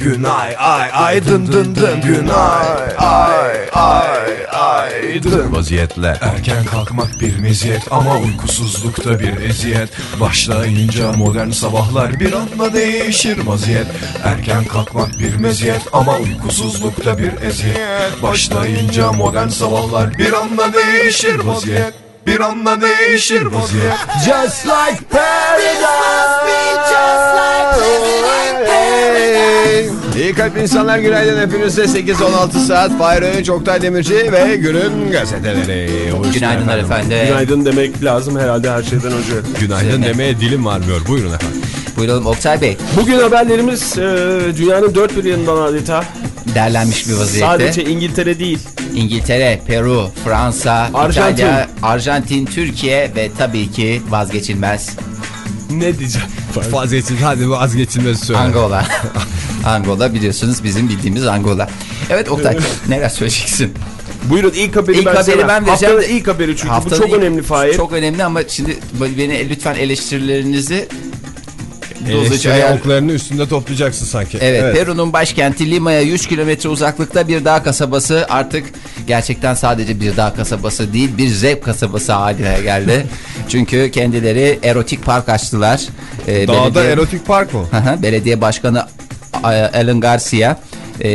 Günay ay ay dın dın dın. Günay ay ay ay dın. Vaziyetle. Erken kalkmak bir meziyet ama uykusuzlukta bir eziyet. Başlayınca modern sabahlar bir anda değişir vaziyet. Erken kalkmak bir meziyet ama uykusuzlukta bir eziyet. Başlayınca modern sabahlar bir anda değişir vaziyet. Bir anda değişir vaziyet. Just like paradise. İyi kalp insanlar günaydın hepinize 8-16 saat Fahir Öğünç, Oktay Demirci ve günün gazeteleri. Hoş Günaydınlar efendim. Günaydın demek lazım herhalde her şeyden önce. Günaydın demeye dilim varmıyor. Buyurun efendim. Buyuralım Oktay Bey. Bugün haberlerimiz e, dünyanın dört bir yanından adeta. Derlenmiş bir vaziyette. Sadece İngiltere değil. İngiltere, Peru, Fransa, Arjantin. İtalya, Arjantin, Türkiye ve tabii ki vazgeçilmez Ne diyeceğim? Vazgeçin hadi vazgeçilmez söyle. Angola. Angola biliyorsunuz bizim bildiğimiz Angola. Evet Oktay neler söyleyeceksin? Buyurun ilk haberi İlk ben haberi sana. ben vereceğim. Haftanın ilk haberi çünkü bu Haftanın çok ilk- önemli Fahir. Çok önemli ama şimdi beni lütfen eleştirilerinizi Eleştiri ayar- oklarını üstünde toplayacaksın sanki. Evet, Peru'nun başkenti Lima'ya 100 kilometre uzaklıkta bir dağ kasabası artık gerçekten sadece bir dağ kasabası değil bir zevk kasabası haline geldi. Çünkü kendileri erotik park açtılar. Ee, Dağda belediye- erotik park mı? Hı hı, belediye başkanı Alan Garcia e,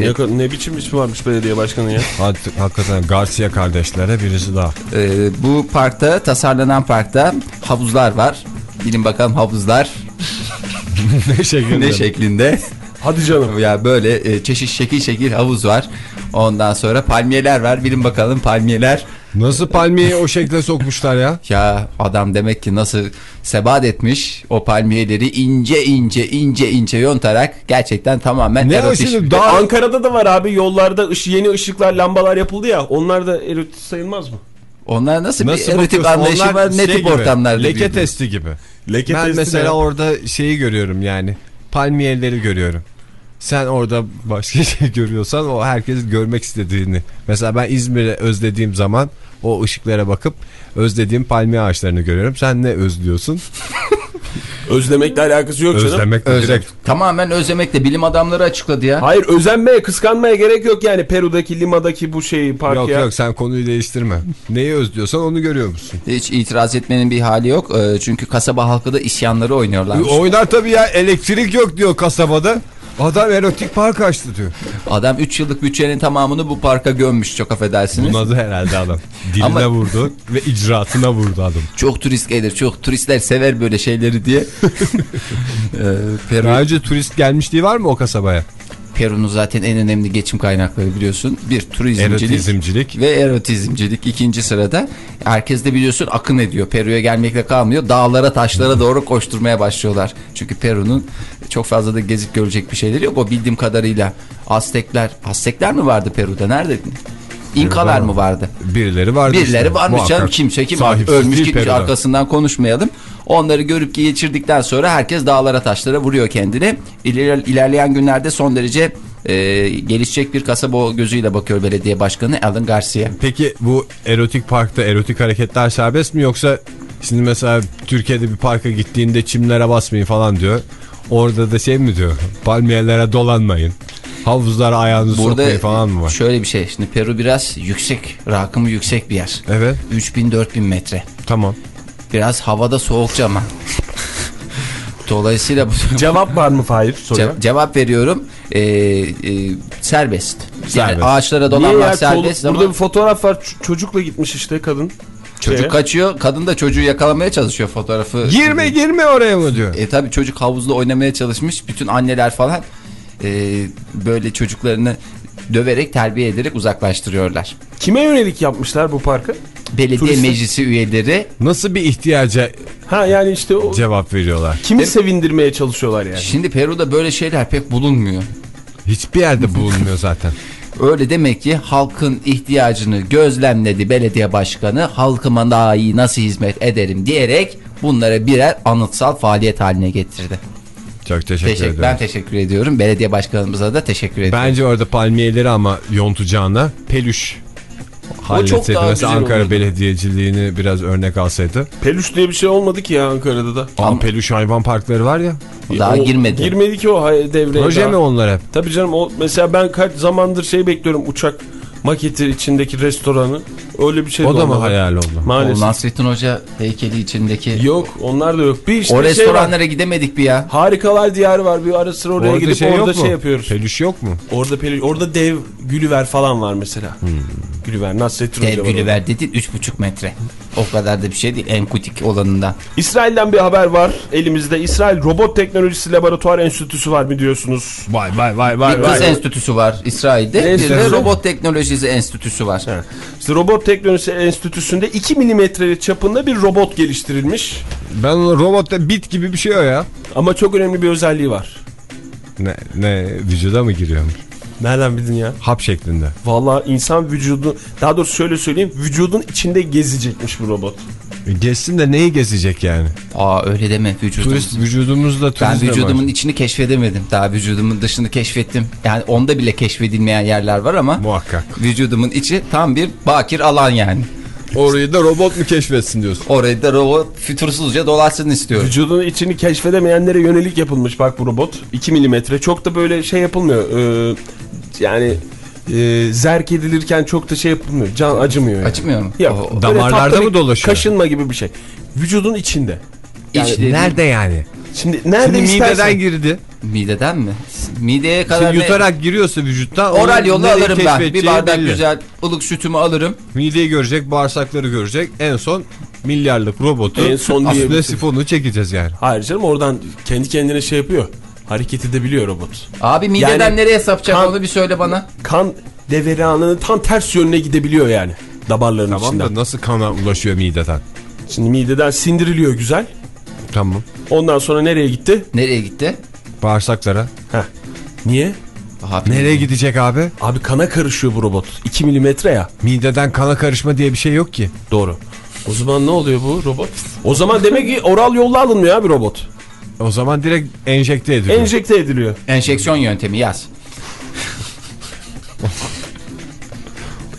Ne, ne biçim ismi varmış belediye başkanı ya? Hadi, hakikaten Garcia kardeşlere birisi daha. e, bu parkta tasarlanan parkta havuzlar var. Bilin bakalım havuzlar ne şekilde? ne şeklinde. Hadi canım. Ya böyle e, çeşit şekil şekil havuz var. Ondan sonra palmiyeler var. Bilin bakalım palmiyeler. Nasıl palmiyeyi o şekle sokmuşlar ya? Ya adam demek ki nasıl sebat etmiş o palmiyeleri ince ince ince ince yontarak gerçekten tamamen Ne o erotik. şimdi dağ... Ankara'da da var abi yollarda yeni ışıklar lambalar yapıldı ya onlar da erotik sayılmaz mı? Onlar nasıl, Nasıl bir erotik bakıyorsun? anlayışı Onlar var ne şey tip gibi, ortamlarda Leke büyüdü? testi gibi. Leke ben testi mesela ne? orada şeyi görüyorum yani. Palmiyeleri görüyorum. Sen orada başka şey görüyorsan o herkesin görmek istediğini. Mesela ben İzmir'i özlediğim zaman o ışıklara bakıp özlediğim palmiye ağaçlarını görüyorum. Sen ne özlüyorsun? Özlemekle alakası yok canım. Özlemek Özlem. direkt. Tamamen özlemekle bilim adamları açıkladı ya. Hayır özenmeye kıskanmaya gerek yok yani Peru'daki Lima'daki bu şeyi park Yok ya. yok sen konuyu değiştirme. Neyi özlüyorsan onu görüyor musun? Hiç itiraz etmenin bir hali yok. Ee, Çünkü kasaba halkı da isyanları oynuyorlarmış. Oynar tabii ya elektrik yok diyor kasabada. Adam erotik park açtı diyor. Adam 3 yıllık bütçenin tamamını bu parka gömmüş çok affedersiniz. Bunadı herhalde adam. Diline Ama- vurdu ve icraatına vurdu adam. Çok turist gelir, çok turistler sever böyle şeyleri diye. Ee, Peru, Daha önce turist gelmişliği var mı o kasabaya? Peru'nun zaten en önemli geçim kaynakları biliyorsun. Bir turizmcilik Erotizmcilik. ve erotizmcilik ikinci sırada. Herkes de biliyorsun akın ediyor. Peru'ya gelmekle kalmıyor. Dağlara taşlara doğru koşturmaya başlıyorlar. Çünkü Peru'nun çok fazla da gezip görecek bir şeyleri yok. O bildiğim kadarıyla Aztekler, Aztekler mi vardı Peru'da? Nerede? İnkalar mı vardı? Birileri vardı. Birileri işte, varmış canım kimse kim Sahipsiz ölmüş gitmiş Peru'da. arkasından konuşmayalım. Onları görüp geçirdikten sonra herkes dağlara taşlara vuruyor kendini. İler, ilerleyen günlerde son derece e, gelişecek bir kasaba gözüyle bakıyor belediye başkanı Alan Garcia. Peki bu erotik parkta erotik hareketler serbest mi yoksa şimdi mesela Türkiye'de bir parka gittiğinde çimlere basmayın falan diyor. Orada da şey mi diyor? Palmiyelere dolanmayın. Havuzlara ayağınızı Burada falan mı var? şöyle bir şey şimdi Peru biraz yüksek rakımı yüksek bir yer. Evet 3000-4000 metre. tamam. Biraz havada soğukça ama. Dolayısıyla bu Cevap var mı Fahir soruya? Ce- cevap veriyorum. Ee, e, serbest. Yani Serbest. ağaçlara Niye dolanmak ya? serbest ama Burada bir fotoğraf var Ç- çocukla gitmiş işte kadın. çocuk Şeye. kaçıyor. Kadın da çocuğu yakalamaya çalışıyor fotoğrafı. Girme girme oraya mı diyor. E tabi çocuk havuzda oynamaya çalışmış. Bütün anneler falan e, böyle çocuklarını döverek terbiye ederek uzaklaştırıyorlar. Kime yönelik yapmışlar bu parkı? Belediye Turist- meclisi üyeleri Nasıl bir ihtiyaca Ha yani işte o cevap veriyorlar? kimi sevindirmeye çalışıyorlar yani. şimdi Peru'da böyle şeyler pek bulunmuyor. Hiçbir yerde bulunmuyor zaten. Öyle demek ki halkın ihtiyacını gözlemledi belediye başkanı. Halkıma daha iyi nasıl hizmet ederim diyerek bunları birer anıtsal faaliyet haline getirdi. Çok teşekkür, Teşekkür, ederim. ben teşekkür ediyorum. Belediye başkanımıza da teşekkür ediyorum. Bence orada palmiyeleri ama yontacağına peluş halletseydi. Mesela Ankara olurdu. Belediyeciliğini biraz örnek alsaydı. Peluş diye bir şey olmadı ki ya Ankara'da da. Ama peluş hayvan parkları var ya. Daha O- girmedi. Girmedi ki o hay- devreye Proje daha. mi onlar hep? Tabii canım o mesela ben kaç zamandır şey bekliyorum uçak maketi içindeki restoranı. Öyle bir şey O da mı hayal oldu? O Maalesef. Nasrettin Hoca heykeli içindeki. Yok onlar da yok. Bir işte o şey var. restoranlara gidemedik bir ya. Harikalar diyarı var. Bir ara sıra oraya Orada gidip şey orada mu? şey yapıyoruz. Peluş yok mu? Orada peli, orada dev Gülüver falan var mesela. Gülüver Nasrettin Hoca Dev orada. Gülüver dedin 3,5 metre. O kadar da bir şey değil. En kutik olanından. İsrail'den bir haber var elimizde. İsrail Robot Teknolojisi Laboratuvar Enstitüsü var biliyorsunuz. Vay vay vay vay Bir kız enstitüsü var İsrail'de. Bir de robot teknolojisi enstitüsü var. İşte Robot Teknolojisi Enstitüsü'nde 2 milimetre çapında bir robot geliştirilmiş. Ben robotta bit gibi bir şey o ya. Ama çok önemli bir özelliği var. Ne, ne vücuda mı giriyormuş? Nereden bildin ya? Hap şeklinde. Vallahi insan vücudu, daha doğrusu şöyle söyleyeyim, vücudun içinde gezecekmiş bu robot. E, Gezsin de neyi gezecek yani? Aa öyle deme vücudum. Turist vücudumuzda Ben turizm vücudumun var. içini keşfedemedim. Daha vücudumun dışını keşfettim. Yani onda bile keşfedilmeyen yerler var ama Muhakkak. vücudumun içi tam bir bakir alan yani. Orayı da robot mu keşfetsin diyorsun? Orayı da robot fütursuzca dolaşsın istiyorum. Vücudun içini keşfedemeyenlere yönelik yapılmış bak bu robot. 2 milimetre. Çok da böyle şey yapılmıyor. Ee, yani e, zerk edilirken çok da şey yapılmıyor. Can acımıyor yani. Acımıyor mu? Yok. Damarlarda mı dolaşıyor? Kaşınma gibi bir şey. Vücudun içinde. Yani İçleri- Nerede yani? Şimdi nerede Şimdi istersen. mideden girdi. Mideden mi? Mideye kadar Şimdi ne- yutarak giriyorsa vücuttan Oral yolla alırım ben. Bir bardak belli. güzel ılık sütümü alırım. Mideyi görecek, bağırsakları görecek. En son milyarlık robotu En son aslında sifonunu çekeceğiz yani. Hayır canım oradan kendi kendine şey yapıyor. Hareket edebiliyor robot. Abi mideden Yani nereye sapacak kan- onu bir söyle bana. Kan deveranının tam ters yönüne gidebiliyor yani. Damarların Tamam içinden. da nasıl kana ulaşıyor mideden? Şimdi mideden sindiriliyor güzel. Tamam. Ondan sonra nereye gitti? Nereye gitti? Bağırsaklara. Heh. Niye? Abi, Nereye gidecek abi? Abi kana karışıyor bu robot. 2 milimetre ya. Mideden kana karışma diye bir şey yok ki. Doğru. O zaman ne oluyor bu robot? O zaman demek ki oral yolla alınmıyor abi robot. O zaman direkt enjekte ediliyor. Enjekte ediliyor. Enjeksiyon yöntemi yaz.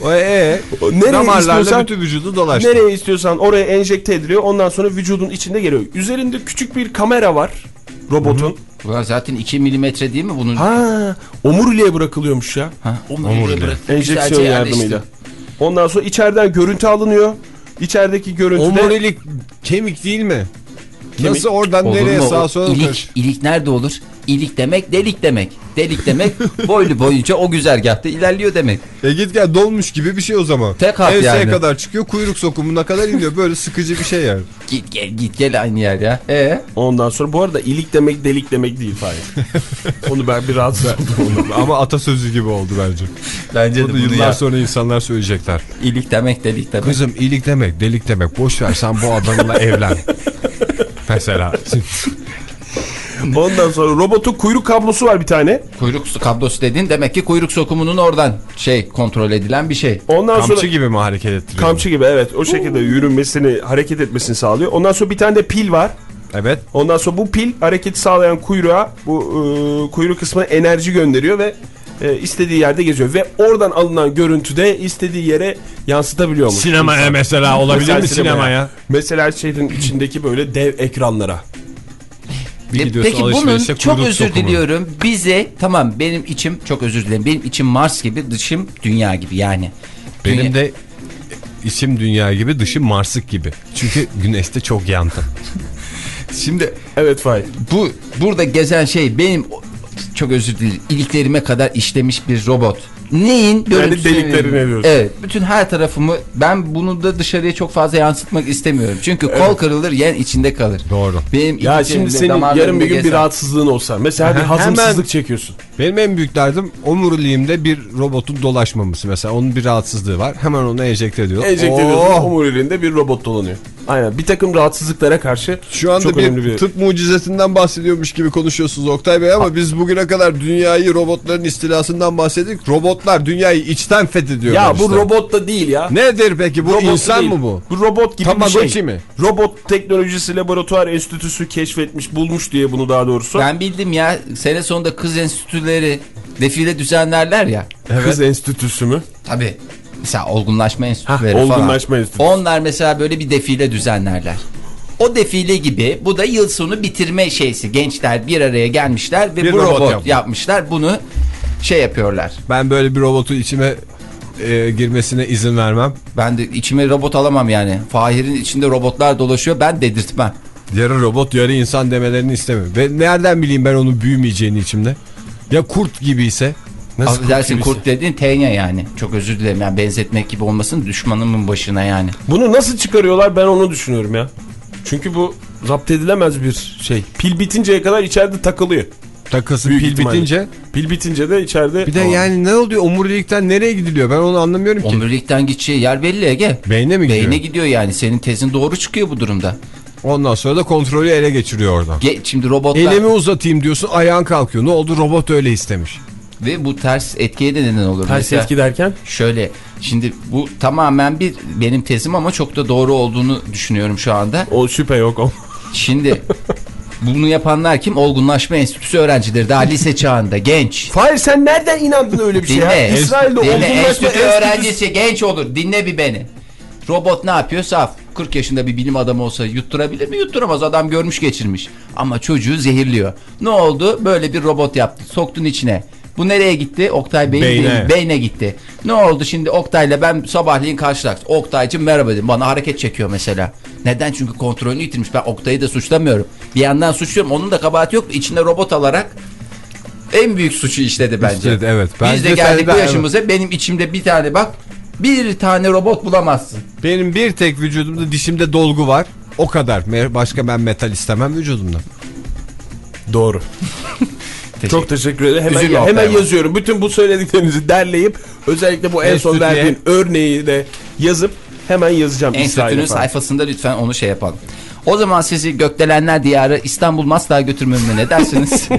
O ee, O Nereye damarlarla istiyorsan, bütün vücudu dolaştı. nereye istiyorsan oraya enjekte ediliyor. Ondan sonra vücudun içinde geliyor. Üzerinde küçük bir kamera var robotun. Ulan zaten 2 milimetre değil mi bunun? Ha, omuriliğe bırakılıyormuş ya. Ha, Omurilik. Enjeksiyon yardımıyla. Ondan sonra içeriden görüntü alınıyor. İçerideki görüntüde Omurilik kemik değil mi? Kemik. Nasıl oradan Olur nereye mu? sağa sola ilik, ilik nerede olur? İlik demek delik demek. Delik demek boylu boyunca o güzergahta ilerliyor demek. E git gel dolmuş gibi bir şey o zaman. Tek hat Enseye yani. kadar çıkıyor kuyruk sokumuna kadar iniyor. Böyle sıkıcı bir şey yani. Git gel git gel aynı yer ya. E ondan sonra bu arada ilik demek delik demek değil Fahir. Onu ben bir rahatsız oldum. Ama atasözü gibi oldu bence. bence Bunu yıllar sonra insanlar söyleyecekler. ilik demek delik demek. Kızım iyilik demek delik demek. Boş ver sen bu adamla evlen. Mesela. Ondan sonra robotun kuyruk kablosu var bir tane. Kuyruk su- kablosu dediğin demek ki kuyruk sokumunun oradan şey kontrol edilen bir şey. Ondan Kamçı sonra gibi mi hareket ettiriyor? kamçı gibi evet o şekilde yürünmesini hareket etmesini sağlıyor. Ondan sonra bir tane de pil var. Evet. Ondan sonra bu pil hareketi sağlayan kuyruğa bu e, kuyruk kısmına enerji gönderiyor ve e, istediği yerde geziyor. Ve oradan alınan görüntüde istediği yere yansıtabiliyormuş. Sinemaya İnsan. mesela olabilir Mesela mi sinemaya? Mesela şeyin içindeki böyle dev ekranlara. Bir E, Peki bunun çok özür sokumu. diliyorum. Bize tamam benim içim çok özür dilerim. Benim içim Mars gibi dışım dünya gibi yani. Benim Dünya- de içim dünya gibi dışım Marsık gibi. Çünkü güneşte çok yandım. Şimdi Evet Fahir. bu burada gezen şey benim çok özür dilerim iliklerime kadar işlemiş bir robot. Neyin görüntüsünü- deliklerine diyorsun. Evet. Bütün her tarafımı ben bunu da dışarıya çok fazla yansıtmak istemiyorum. Çünkü kol kırılır yen içinde kalır. Doğru. Benim Ya şimdi senin yarın bir gün bir gezen- rahatsızlığın olsa. Mesela bir hazımsızlık çekiyorsun. Benim en büyük derdim omuriliğimde bir robotun dolaşmaması. Mesela onun bir rahatsızlığı var. Hemen onu enjekte ediyor. Enjekte ediyorsun omuriliğinde bir robot dolanıyor. Aynen bir takım rahatsızlıklara karşı Şu anda çok bir, bir... tıp mucizesinden bahsediyormuş gibi konuşuyorsunuz Oktay Bey ama biz bugüne kadar dünyayı robotların istilasından bahsettik. Robotlar dünyayı içten fethediyorlar Ya bu işte. robot da değil ya. Nedir peki bu Robot insan değil. mı bu? Bu robot gibi Tamagotchi bir şey. mi? Robot Teknolojisi Laboratuvar Enstitüsü keşfetmiş, bulmuş diye bunu daha doğrusu. Ben bildim ya sene sonunda kız enstitüleri defile düzenlerler ya. Kız Enstitüsü mü? Tabii. Mesela olgunlaşma enstitüleri Hah, falan. olgunlaşma enstitüsü. Onlar mesela böyle bir defile düzenlerler. O defile gibi bu da yıl sonu bitirme şeysi. Gençler bir araya gelmişler ve Bir bu robot robot, yapmış. yapmışlar. Bunu şey yapıyorlar. Ben böyle bir robotun içime e, girmesine izin vermem. Ben de içime robot alamam yani. Fahir'in içinde robotlar dolaşıyor. Ben dedirtmem. Yarı robot yarı insan demelerini istemiyorum. Ve nereden bileyim ben onun büyümeyeceğini içimde. Ya kurt gibiyse. Nasıl Affedersin gibiyse? kurt dediğin tenya yani. Çok özür dilerim yani benzetmek gibi olmasın düşmanımın başına yani. Bunu nasıl çıkarıyorlar ben onu düşünüyorum ya. Çünkü bu zapt edilemez bir şey. Pil bitinceye kadar içeride takılıyor. Takası Büyük pil ihtimalle. bitince. Pil bitince de içeride... Bir de yani ne oluyor? Omurilikten nereye gidiliyor? Ben onu anlamıyorum ki. Omurilikten gideceği yer belli Ege. Beyne mi gidiyor? Beyne gidiyor yani. Senin tezin doğru çıkıyor bu durumda. Ondan sonra da kontrolü ele geçiriyor oradan. Ge şimdi robotlar Elimi uzatayım diyorsun ayağın kalkıyor. Ne oldu? Robot öyle istemiş. ve bu ters etkiye de neden olur. Ters Mesela etki derken Şöyle şimdi bu tamamen bir benim tezim ama çok da doğru olduğunu düşünüyorum şu anda. o şüphe yok. O. Şimdi bunu yapanlar kim? Olgunlaşma Enstitüsü öğrencileri daha lise çağında genç. Fahir sen nereden inandın öyle bir şey Dinle. ya? İsrail'de Dinle. olgunlaşma Enstitü enstitüsü- öğrencisi genç olur. Dinle bir beni. Robot ne yapıyor? Saf. 40 yaşında bir bilim adamı olsa yutturabilir mi? Yutturamaz. Adam görmüş geçirmiş. Ama çocuğu zehirliyor. Ne oldu? Böyle bir robot yaptı. Soktun içine. Bu nereye gitti? Oktay Bey'in Beyne. beyni- beyne gitti. Ne oldu şimdi Oktay'la ben sabahleyin karşılaştık. Oktay'cım merhaba dedim. Bana hareket çekiyor mesela. Neden? Çünkü kontrolünü yitirmiş. Ben Oktay'ı da suçlamıyorum. Bir yandan suçluyorum. Onun da kabahati yok. İçinde robot alarak en büyük suçu işledi bence. İşledi, evet. Biz Bence de geldik bu yaşımıza. Benim içimde bir tane bak. Bir tane robot bulamazsın. Benim bir tek vücudumda dişimde dolgu var. O kadar. Başka ben metal istemem vücudumda. Doğru. Çok teşekkür ederim. Hemen, Üzülme hemen ama. yazıyorum. Bütün bu söylediklerinizi derleyip özellikle bu en son verdiğin örneği de yazıp hemen yazacağım. Enstitünün sayfasında lütfen onu şey yapalım. O zaman sizi Gökdelenler Diyarı İstanbul Maslak'a götürmemle ne dersiniz?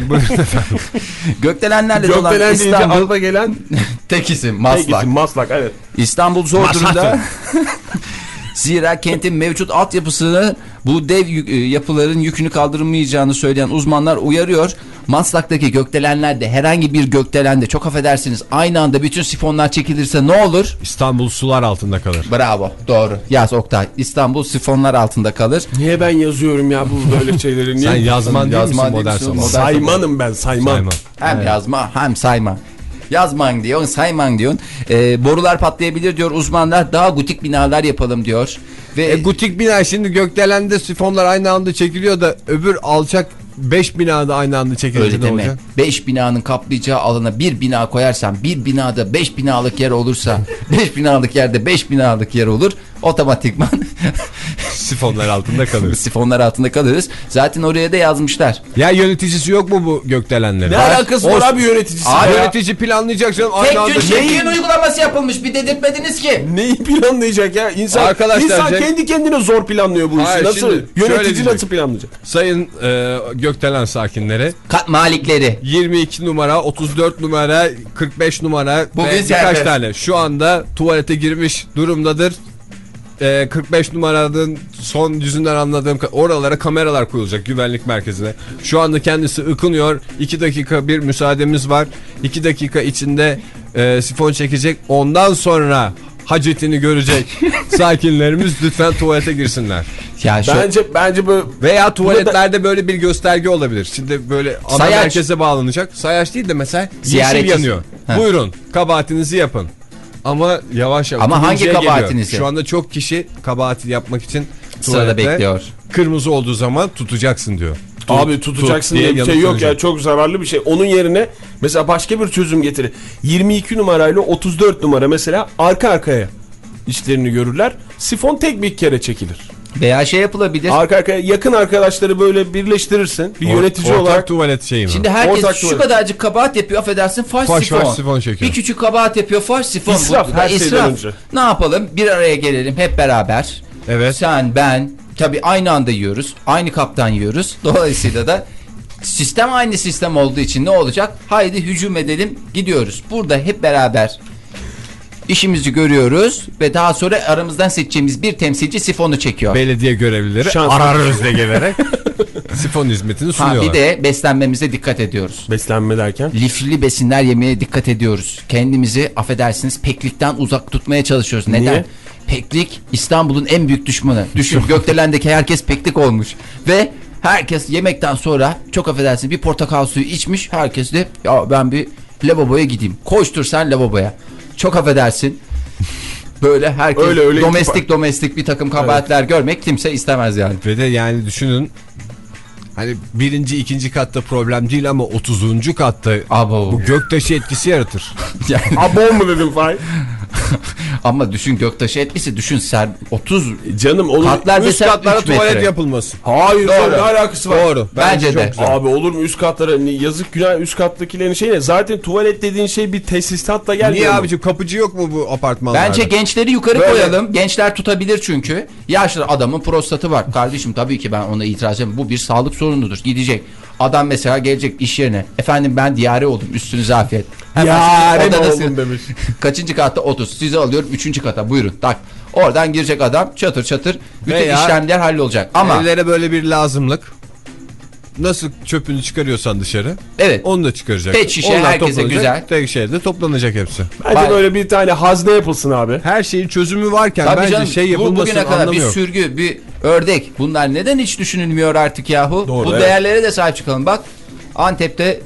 Gökdelenlerle dolan Gökdelen deyince İstanbul akla gelen tek isim tek Maslak. isim Maslak evet. İstanbul zor Maslak durumda. Zira kentin mevcut altyapısını bu dev e, yapıların yükünü kaldırmayacağını söyleyen uzmanlar uyarıyor. Maslak'taki gökdelenlerde herhangi bir gökdelende çok affedersiniz aynı anda bütün sifonlar çekilirse ne olur? İstanbul sular altında kalır. Bravo doğru yaz Oktay İstanbul sifonlar altında kalır. Niye ben yazıyorum ya bu böyle şeyleri? Niye? Sen yazman değil Yazman misin modern sabah? Saymanım ben sayman. Sayman. Hem yazma hem sayma. Yazman diyorsun sayman diyorsun. Ee, borular patlayabilir diyor uzmanlar daha gutik binalar yapalım diyor. Ve E, gutik bina şimdi gökdelende sifonlar aynı anda çekiliyor da öbür alçak 5 binada aynı anda çekilince Öyle ne deme. olacak? 5 binanın kaplayacağı alana bir bina koyarsan bir binada 5 binalık yer olursa 5 binalık yerde 5 binalık yer olur. Otomatikman Sifonlar altında kalır. sifonlar altında kalırız. Zaten oraya da yazmışlar. ya yöneticisi yok mu bu gökdelenlerin? Ne alakası var abi yöneticisi? Abi? Yönetici planlayacak canım Tek gün çekin uygulaması yapılmış bir dedirtmediniz ki. Neyi planlayacak ya? İnsan, Arkadaşlar, insan Cenk- kendi kendine zor planlıyor bu işi. Hayır, nasıl? Yönetici nasıl planlayacak? Sayın e, gökdelen sakinleri Kat malikleri. 22 numara, 34 numara, 45 numara Bugün ve birkaç tane şu anda tuvalete girmiş durumdadır. E, 45 numaranın son yüzünden anladığım ka- oralara kameralar koyulacak güvenlik merkezine. Şu anda kendisi ıkınıyor. 2 dakika bir müsaademiz var. 2 dakika içinde e, sifon çekecek. Ondan sonra hacetini görecek sakinlerimiz lütfen tuvalete girsinler. Ya şu Bence bence böyle Veya tuvaletlerde böyle bir gösterge olabilir. Şimdi böyle ana Sayaç. merkeze bağlanacak. Sayaç değil de mesela Ziyaretçi. yeşil yanıyor. Ha. Buyurun kabahatinizi yapın. Ama yavaş yavaş. Ama hangi turuncuya geliyor. kabahatinizi? Şu anda çok kişi kabahati yapmak için Sırada bekliyor. Kırmızı olduğu zaman tutacaksın diyor. Tut- Abi tutacaksın tut diye bir şey yok ya çok zararlı bir şey. Onun yerine mesela başka bir çözüm getiri. 22 numarayla 34 numara mesela arka arkaya işlerini görürler. Sifon tek bir kere çekilir. veya şey yapılabilir. Arka arkaya yakın arkadaşları böyle birleştirirsin. Bir Or- yönetici ortak olarak tuvalet şeyi mi? Şimdi herkes Ortak şu tuvalet. kadarcık kabahat yapıyor affedersin faş, Faş sifon. faş sifon çekiyor. Bir küçük kabahat yapıyor faş sifon. İsraf, Bu her şeyden önce. Ne yapalım bir araya gelelim hep beraber. Evet. Sen ben tabi aynı anda yiyoruz. Aynı kaptan yiyoruz. Dolayısıyla da sistem aynı sistem olduğu için ne olacak? Haydi hücum edelim gidiyoruz. Burada hep beraber işimizi görüyoruz ve daha sonra aramızdan seçeceğimiz bir temsilci sifonu çekiyor. Belediye görevlileri Şans- arar özle gelerek Sifon hizmetini Ha, sunuyorlar. bir de beslenmemize dikkat ediyoruz. Beslenme derken. Lifli besinler yemeye dikkat ediyoruz. Kendimizi affedersiniz peklikten uzak tutmaya çalışıyoruz. Neden? Niye? Peklik İstanbul'un en büyük düşmanı. Düşün Gökdelen'deki herkes peklik olmuş. Ve herkes yemekten sonra çok affedersiniz bir portakal suyu içmiş. Herkes de ya ben bir lavaboya gideyim. Koştur sen lavaboya. Çok affedersin. Böyle herkes Öyle, öyle domestik domestik bir takım kabahatler görmek kimse istemez yani. Ve de yani düşünün hani birinci ikinci katta problem değil ama 30. katta Abo. bu göktaşı etkisi yaratır. Yani, Abon mu dedim Fahir? ama düşün göktaşı etmesi düşün sen 30 Canım olur. Katlar Üst katlara 3 metre. tuvalet yapılması. Hayır Doğru. ne alakası var? Doğru. Bence de. çok güzel. Abi olur mu üst katlara yazık günah üst kattakilerin şey ne? Zaten tuvalet dediğin şey bir tesisatla gelmiyor Niye mu? abicim kapıcı yok mu bu apartmanlarda? Bence gençleri yukarı Böyle. koyalım. Gençler tutabilir çünkü. Yaşlı adamın prostatı var. Kardeşim tabii ki ben ona itiraz edemem. Bu bir sağlık sorunudur. Gidecek. Adam mesela gelecek iş yerine. Efendim ben diyare oldum. Üstünüze afiyet. Yare mi oldum demiş. Kaçıncı katta 30. Sizi alıyorum 3. kata. Buyurun. Tak. Oradan girecek adam çatır çatır. Bütün Veya- işlemler hallolacak. Ama Evlere böyle bir lazımlık. Nasıl çöpünü çıkarıyorsan dışarı evet. onu da çıkaracak. Pet şişe herkese toplanacak, güzel. Tek şeyde toplanacak hepsi. Bence Vay. böyle bir tane hazne yapılsın abi. Her şeyin çözümü varken Tabii bence canım, şey bu, yapılmasının bugüne kadar bir sürgü, bir ördek. Bunlar neden hiç düşünülmüyor artık yahu? Doğru, bu evet. değerlere de sahip çıkalım. Bak Antep'te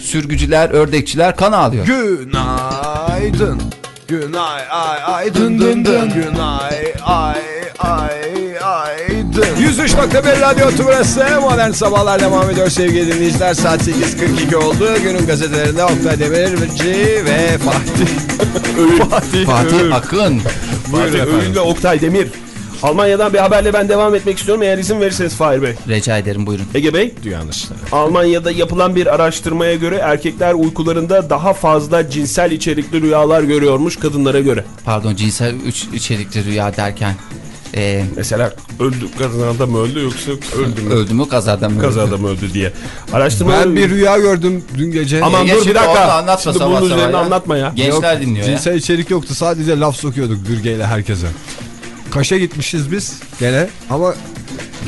sürgücüler, ördekçiler kan ağlıyor. Günaydın. Günay ay ay dın dın dın. Günay ay ay ay dın. 103.1 Radyo Tümrüt'te modern sabahlar devam ediyor sevgili dinleyiciler. Saat 8.42 oldu. Günün gazetelerinde Oktay Demirci ve Fatih. Fatih. Fatih. Akın. Fatih. Öğün ve Oktay Demir. Almanya'dan bir haberle ben devam etmek istiyorum eğer izin verirseniz Fahir Bey. Rica ederim buyurun. Ege Bey, Dünyanın işleri. Almanya'da yapılan bir araştırmaya göre erkekler uykularında daha fazla cinsel içerikli rüyalar görüyormuş kadınlara göre. Pardon cinsel üç içerikli rüya derken. E, Mesela öldü kazada mı öldü yoksa öldü mü? öldü mü kazada mı? Kazada mı öldü diye. Araştırma Ben bir rüya gördüm dün gece. Aman Ya dur bir dakika. Şimdi bunun üzerine ya. anlatma ya. Gençler Yok, dinliyor ya. Cinsel içerik yoktu. Sadece laf sokuyorduk bürgeyle herkese. Kaş'a gitmişiz biz gene ama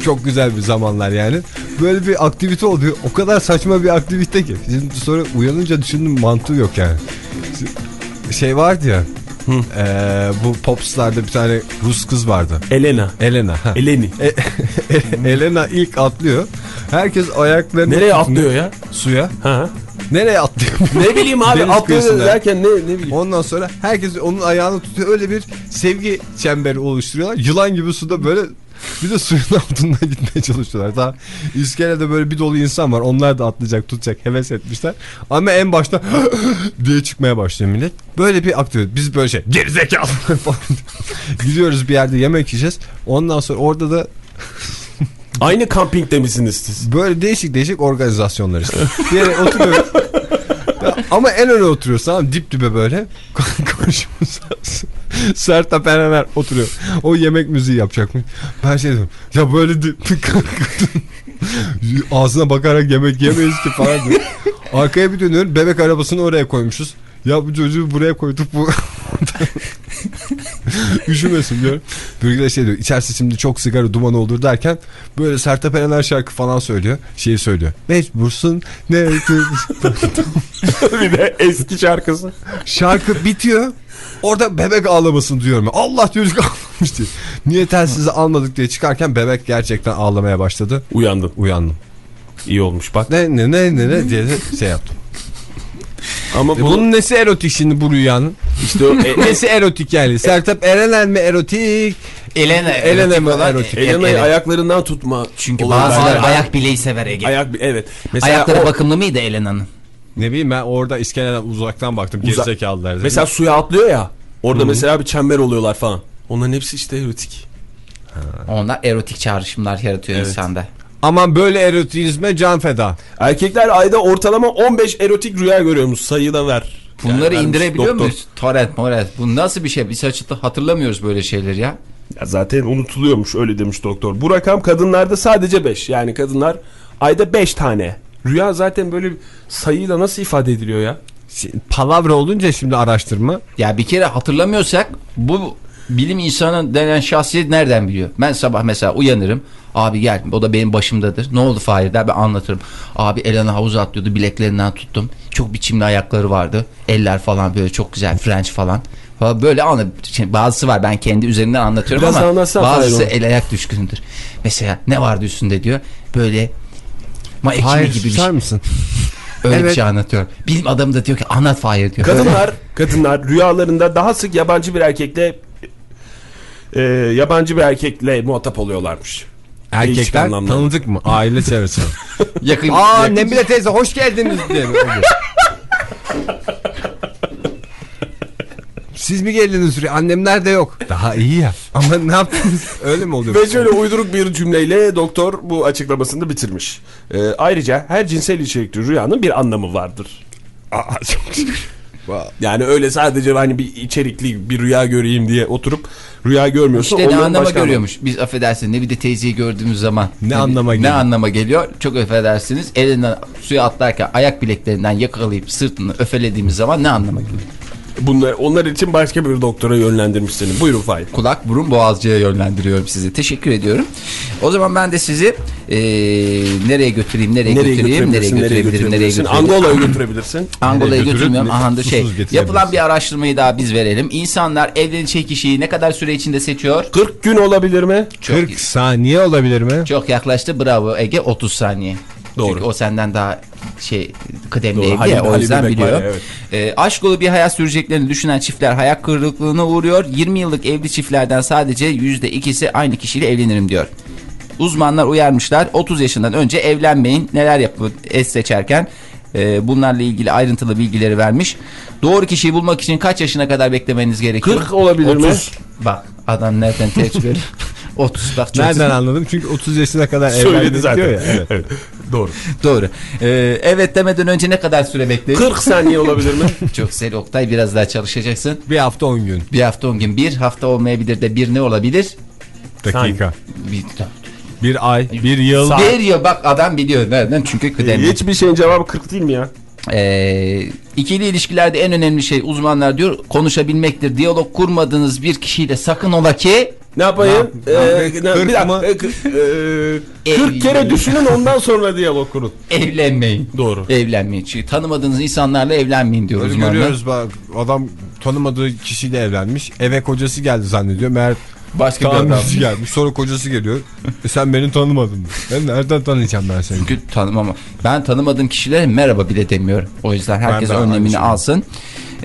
çok güzel bir zamanlar yani. Böyle bir aktivite oluyor. O kadar saçma bir aktivite ki. Şimdi sonra uyanınca düşündüm mantığı yok yani. Şey vardı ya. Eee, bu Popstar'da bir tane Rus kız vardı. Elena. Elena. ha. Eleni. E- Elena ilk atlıyor. Herkes ayaklarını Nereye atlıyor ya? Suya. Ha. Nereye atlıyor? Ne bileyim abi Deniz atlıyor derken ne ne bileyim. Ondan sonra herkes onun ayağını tutuyor. Öyle bir sevgi çemberi oluşturuyorlar. Yılan gibi suda böyle bir de suyun altından gitmeye çalışıyorlar. Daha iskelede böyle bir dolu insan var. Onlar da atlayacak, tutacak, heves etmişler. Ama en başta diye çıkmaya başlıyor millet. Böyle bir aktivite. Biz böyle şey gerizekalı falan. Gidiyoruz bir yerde yemek yiyeceğiz. Ondan sonra orada da Aynı kampingde misiniz siz? Böyle değişik değişik organizasyonlar işte. Bir yere oturuyoruz. Ama en öne oturuyoruz tamam dip dibe böyle. Karşımızda Sertab Erener oturuyor. O yemek müziği yapacakmış. Ben şey diyorum. Ya böyle dip ağzına bakarak yemek yemeyiz ki falan diyor. Arkaya bir dönüyorum. Bebek arabasını oraya koymuşuz. Ya bu çocuğu buraya koyduk bu. Üşümesin diyorum. Bürgüler şey diyor. İçerisi şimdi çok sigara duman olur derken böyle Sertab Erener şarkı falan söylüyor. Şeyi söylüyor. Mecbursun ne bir de eski şarkısı. Şarkı bitiyor. Orada bebek ağlamasını duyuyorum. Allah çocuk ağlamış diye. Niye telsizi almadık diye çıkarken bebek gerçekten ağlamaya başladı. Uyandın. Uyandım. İyi olmuş bak. Ne ne ne ne ne diye de şey yaptım. Ama E bunun nesi erotik şimdi bu rüyanın? işte o, e, Nesi erotik yani? Sertab Erener mi erotik? Elena, Elena olan- erotik? e- Elena'yı evet. ayaklarından tutma. Çünkü bazıları ayak bileği sever Ege. Ayak evet. Mesela Ayakları o- bakımlı mıydı Elena'nın? Ne bileyim ben orada iskeleden uzaktan baktım. Uzak- Gerizekalılar dedim. Mesela suya atlıyor ya. Orada mesela bir çember oluyorlar falan. Onların hepsi işte erotik. Onlar erotik çağrışımlar yaratıyor Evet. insanda. Aman böyle erotizme can feda. Erkekler ayda ortalama 15 erotik rüya görüyormuş. Sayı da ver. Bunları Yani indirebiliyor doktor. muyuz? Torrent, moret. Bu nasıl bir şey? Biz hiç hatırlamıyoruz böyle şeyleri ya. Ya zaten unutuluyormuş öyle demiş doktor. Bu rakam kadınlarda sadece 5. Yani kadınlar ayda 5 tane. Rüya zaten böyle sayıyla nasıl ifade ediliyor ya? Palavra olunca şimdi araştırma. Ya bir kere hatırlamıyorsak bu bilim insanı denen şahsiyet nereden biliyor? Ben sabah mesela uyanırım. Abi gel o da benim başımdadır. Ne oldu Fahir der ben anlatırım. Abi Elena havuza atlıyordu bileklerinden tuttum. Çok biçimli ayakları vardı. Eller falan böyle çok güzel French falan. Falan Böyle anla şimdi bazısı var ben kendi üzerinden anlatıyorum Biraz ama bazısı el ayak düşkünüdür. Mesela ne vardı üstünde diyor. Böyle ma ekimi Hayır gibi bir şey. mısın? Öyle bir Evet. şey anlatıyor. Bilim adamı da diyor ki anlat Fahir diyor. Kadınlar, kadınlar rüyalarında daha sık yabancı bir erkekle e, yabancı bir erkekle muhatap oluyorlarmış. Erkekler tanıdık mı? Aile çevresi. yakın, Aa yakın- Nebile teyze hoş geldiniz diye. Siz mi geldiniz buraya? Annemler de yok. Daha iyi ya. Ama ne yaptınız? Öyle mi oluyor? Ve şöyle uyduruk bir cümleyle doktor bu açıklamasını bitirmiş. E, ayrıca her cinsel içerikli rüyanın bir anlamı vardır. Aa, çok Yani öyle sadece hani bir içerikli bir rüya göreyim diye oturup rüya görmüyorsun. İşte ne anlama başka görüyormuş. Biz affedersin ne bir de teyzeyi gördüğümüz zaman. Ne Hani anlama Ne geliyor? anlama geliyor? Çok affedersiniz. Elinden suya atlarken ayak bileklerinden yakalayıp sırtını öfelediğimiz zaman ne anlama geliyor? Bunlar, onlar için başka bir doktora yönlendirmiş seni. Buyurun Fahir. Kulak burun boğazcıya yönlendiriyorum sizi. Teşekkür ediyorum. O zaman ben de sizi eee, nereye götüreyim, nereye, götüreyim, nereye götürebilirim, nereye götürebilirim. Angola'ya götürebilirsin. Angola'ya Nereye götürmüyorum. Aha da şey. Yapılan bir araştırmayı daha biz verelim. İnsanlar evlenecek kişiyi ne kadar süre içinde seçiyor? 40 gün olabilir mi? Çok, 40 saniye olabilir mi? çok yaklaştı. Bravo Ege 30 saniye. Doğru. Çünkü o senden daha şey kıdemli Doğru, evli Halil- ya o yüzden biliyor. ya, evet. Ee, aşk dolu bir hayat süreceklerini düşünen çiftler hayal kırıklığına uğruyor. 20 yıllık evli çiftlerden sadece %2'si aynı kişiyle evlenirim diyor. Uzmanlar uyarmışlar 30 yaşından önce evlenmeyin neler yapın eş seçerken e, bunlarla ilgili ayrıntılı bilgileri vermiş. Doğru kişiyi bulmak için kaç yaşına kadar beklemeniz gerekiyor? 40 olabilir mi? 30. Bak adam nereden tecrübeli? 30 bak çok Nereden anladım? Çünkü 30 yaşına kadar Söyledi zaten. ya. Evet. Doğru. Doğru. Ee, evet demeden önce ne kadar süre bekledin? 40 saniye olabilir mi? Çok güzel Oktay biraz daha çalışacaksın. Bir hafta 10 gün. Bir hafta on gün bir hafta olmayabilir de bir ne olabilir? Dakika. Bir, Bir ay, bir yıl. bir yıl bak adam biliyor nereden çünkü kıdemli. Hiçbir şeyin cevabı 40 değil mi ya? Ee, ikili ilişkilerde en önemli şey uzmanlar diyor konuşabilmektir. Diyalog kurmadığınız bir kişiyle sakın ola ki Ne yapayım? Ne yap- Ee, ne yap- bir 40 dakika. ee, 40 kere düşünün ondan sonra diyalog kurun. evlenmeyin. Doğru. Evlenmeyin. Çünkü tanımadığınız insanlarla evlenmeyin diyor Öyle görüyoruz bak adam tanımadığı kişiyle evlenmiş. Eve kocası geldi zannediyor. Meğer Başka bir adam. tanıdığı gelmiş. Sonra kocası geliyor. E sen beni tanımadın mı? Ben nereden tanıyacağım ben seni? Çünkü tanımam. Ben tanımadığım kişilere merhaba bile demiyorum. O yüzden herkes de aynı önlemini şey.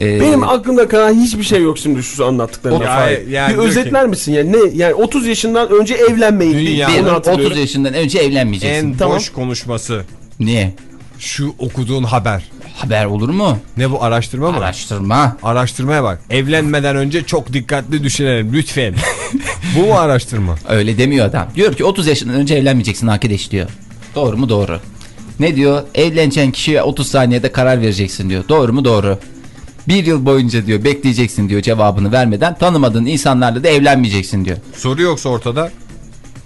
Ee, Benim aklımda kalan hiçbir şey yok şimdi şu anlattıklarımda. Ya- Fahir. yani bir özetler misin ya? Ne yani 30 yaşından önce evlenmeyin. Dünya- bir, Onu hatırlıyorum. 30 yaşından önce evlenmeyeceksin. En Tamam. boş konuşması. Niye? Şu okuduğun haber. Haber olur mu? Ne bu araştırma mı? Araştırma. Araştırmaya bak. Evlenmeden önce çok dikkatli düşünelim lütfen. bu mu araştırma? Öyle demiyor adam. Diyor ki 30 yaşından önce evlenmeyeceksin arkadaş diyor. Doğru mu? Doğru. Ne diyor? Evleneceğin kişiye 30 saniyede karar vereceksin diyor. Doğru mu? Doğru. Bir yıl boyunca diyor bekleyeceksin diyor cevabını vermeden tanımadığın insanlarla da evlenmeyeceksin diyor. Soru yoksa ortada.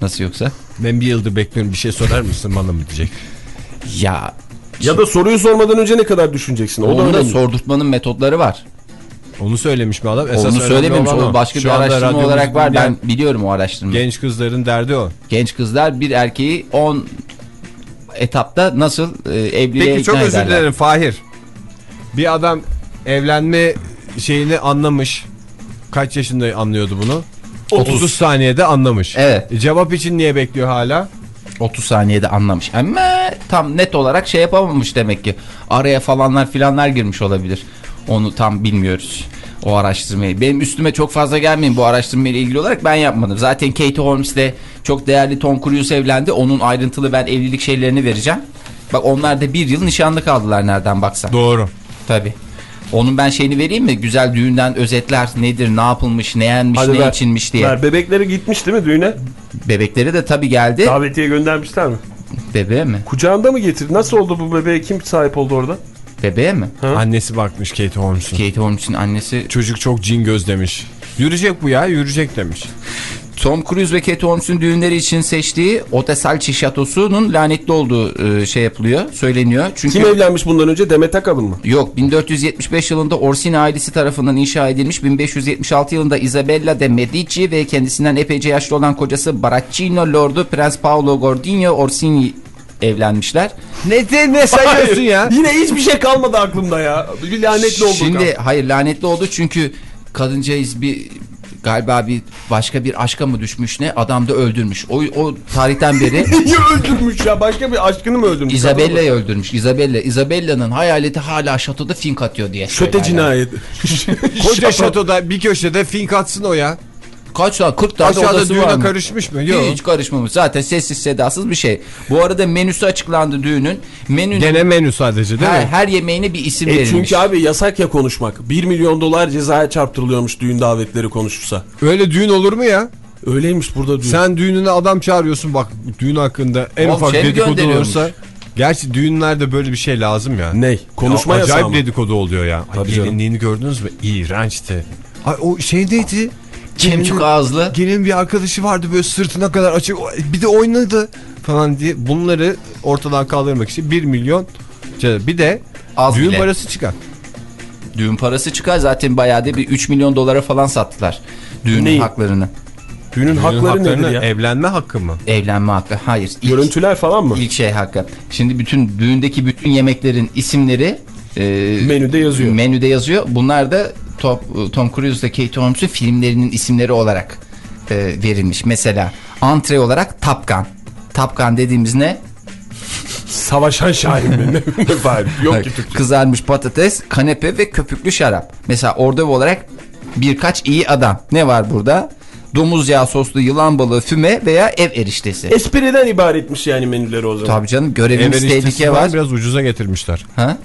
Nasıl yoksa? Ben bir yıldır bekliyorum bir şey sorar mısın bana mı diyecek. Ya Ya da soruyu sormadan önce ne kadar düşüneceksin? O da onu da önemli. sordurtmanın metotları var. Onu söylemiş mi adam? Esas Onu söylememiş. O başka Şu bir araştırma olarak var. Ben biliyorum o araştırmayı. Genç, Genç kızların derdi o. kızlar bir erkeği 10 etapta nasıl e, evliliğe Peki çok özür dilerim Fahir. Bir adam evlenme şeyini anlamış. Kaç yaşında anlıyordu bunu? 30 saniyede anlamış. Evet. E, cevap için niye bekliyor hala? 30 saniyede anlamış. Ama tam net olarak şey yapamamış demek ki. Araya falanlar filanlar girmiş olabilir. Onu tam bilmiyoruz. O araştırmayı. Benim üstüme çok fazla gelmeyin bu araştırmayla ilgili olarak ben yapmadım. Zaten Katie Holmes de çok değerli Tom Cruise evlendi. Onun ayrıntılı ben evlilik şeylerini vereceğim. Bak onlar da bir yıl nişanlı kaldılar nereden baksan. Doğru. Tabii. Onun ben şeyini vereyim mi? Güzel düğünden özetler nedir, ne yapılmış, ne yenmiş, Hadi ne ver. içilmiş diye. Ver, bebekleri gitmiş değil mi düğüne? Bebekleri de tabii geldi. Davetiye göndermişler mi? Bebeğe mi? Kucağında mı getirdi? Nasıl oldu bu bebeğe? Kim sahip oldu orada? Bebeğe mi? Ha? Annesi bakmış Kate Holmes'un. Kate Holmes'un annesi Çocuk çok cin göz demiş. Yürüyecek bu ya yürüyecek demiş. Tom Cruise ve Kate Holmes'un düğünleri için seçtiği Otesalci Şatosu'nun lanetli olduğu e, şey yapılıyor, söyleniyor. Çünkü Kim evlenmiş bundan önce? Demet Akalın mı? Yok 1475 yılında Orsini ailesi tarafından inşa edilmiş 1576 yılında Isabella de Medici ve kendisinden epeyce yaşlı olan kocası Baraccino Lordu Prens Paolo Gordino Orsini evlenmişler. Ne, ne sayıyorsun ya? Yine hiçbir şey kalmadı aklımda ya. Bir lanetli olduk. Şimdi hayır lanetli oldu çünkü kadıncağız bir galiba bir başka bir aşka mı düşmüş ne adam da öldürmüş. O, o tarihten beri Niye öldürmüş ya? Başka bir aşkını mı öldürmüş? Isabella'yı öldürmüş. Isabella. Isabella'nın hayaleti hala şatoda fink atıyor diye. Şöte cinayeti. Koca şatoda bir köşede fink atsın o ya. Kaç tane? 40 tane Aşağıda odası var mı? karışmış mı? Yok. Hiç karışmamış. Zaten sessiz sedasız bir şey. Bu arada menüsü açıklandı düğünün. Menünün Gene menü sadece değil her, mi? her yemeğine bir isim E verilmiş. çünkü abi yasak ya konuşmak. 1 milyon dolar cezaya çarptırılıyormuş düğün davetleri konuşursa. Öyle düğün olur mu ya? Öyleymiş burada düğün. Sen düğününe adam çağırıyorsun bak düğün hakkında en Oğlum ufak şey dedikodu olursa. Gerçi düğünlerde böyle bir şey lazım ya. Ney? Konuşma Ya yasağı Acayip dedikodu oluyor ya. Ay, Tabii canım. gelinliğini gördünüz mü? İğrençti. Ay o şeydeydi. Kemçük ağızlı. Gelin bir arkadaşı vardı böyle sırtına kadar açık. Bir de oynadı falan diye. Bunları ortadan kaldırmak için 1 milyon. Bir de Az düğün bile. parası çıkar. Düğün parası çıkar zaten bayağı da bir 3 milyon dolara falan sattılar. Düğünün Neyi? haklarını. Düğünün Düğün hakları haklarını, nedir ya? Evlenme hakkı mı? Evlenme hakkı. Hayır. ilk- Görüntüler falan mı? İlk şey hakkı. Şimdi bütün düğündeki bütün yemeklerin isimleri e, Menüde yazıyor. Menüde yazıyor. Bunlar da Tom, Tom Cruise ile Kate Holmes'un filmlerinin isimleri olarak e, verilmiş. Mesela antre olarak Top Gun. Top Gun dediğimiz ne? Savaşan şahin mi? Var? Yok ki Türkçe. Kızarmış patates, kanepe ve köpüklü şarap. Mesela orada olarak birkaç iyi adam. Ne var burada? Domuz yağı soslu yılan balığı füme veya ev eriştesi. Espriden ibaretmiş yani menüleri o zaman. Tabii canım görevimiz tehlike falan var. Biraz ucuza getirmişler. Ha?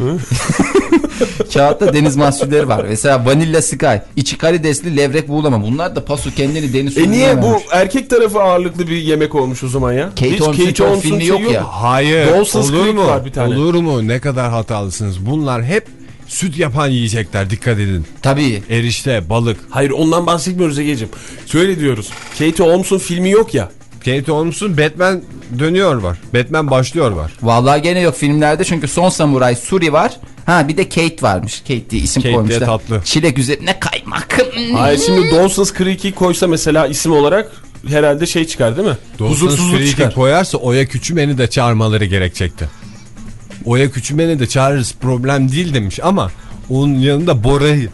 Kağıtta deniz mahsulleri var. Mesela vanilla sky, içi karidesli levrek buğulama. Bunlar da paso kendini deniz E niye bu erkek tarafı ağırlıklı bir yemek olmuş o zaman ya? Kate Hiç Holmes'un çok Holmes'un filmi şeyi yok ya. Hayır. Dawson's olur Creek mu? var bir tane. Olur mu? Ne kadar hatalısınız. Bunlar hep süt yapan yiyecekler. Dikkat edin. Tabii. Erişte, balık. Hayır ondan bahsetmiyoruz Ege'ciğim. Şöyle diyoruz. Kate Holmes'un filmi yok ya. Kate Holmes'un Batman dönüyor var. Batman başlıyor var. Vallahi gene yok filmlerde çünkü Son Samuray Suri var. Ha bir de Kate varmış. Kate diye isim Kate koymuşlar. tatlı. Çilek üzerine kaymak. Hayır şimdi Dawson's Creek'i koysa mesela isim olarak herhalde şey çıkar değil mi? Huzursuzluk Creek'i koyarsa Oya Küçümen'i de çağırmaları gerekecekti. Oya Küçümen'i de çağırırız problem değil demiş ama onun yanında Bora'yı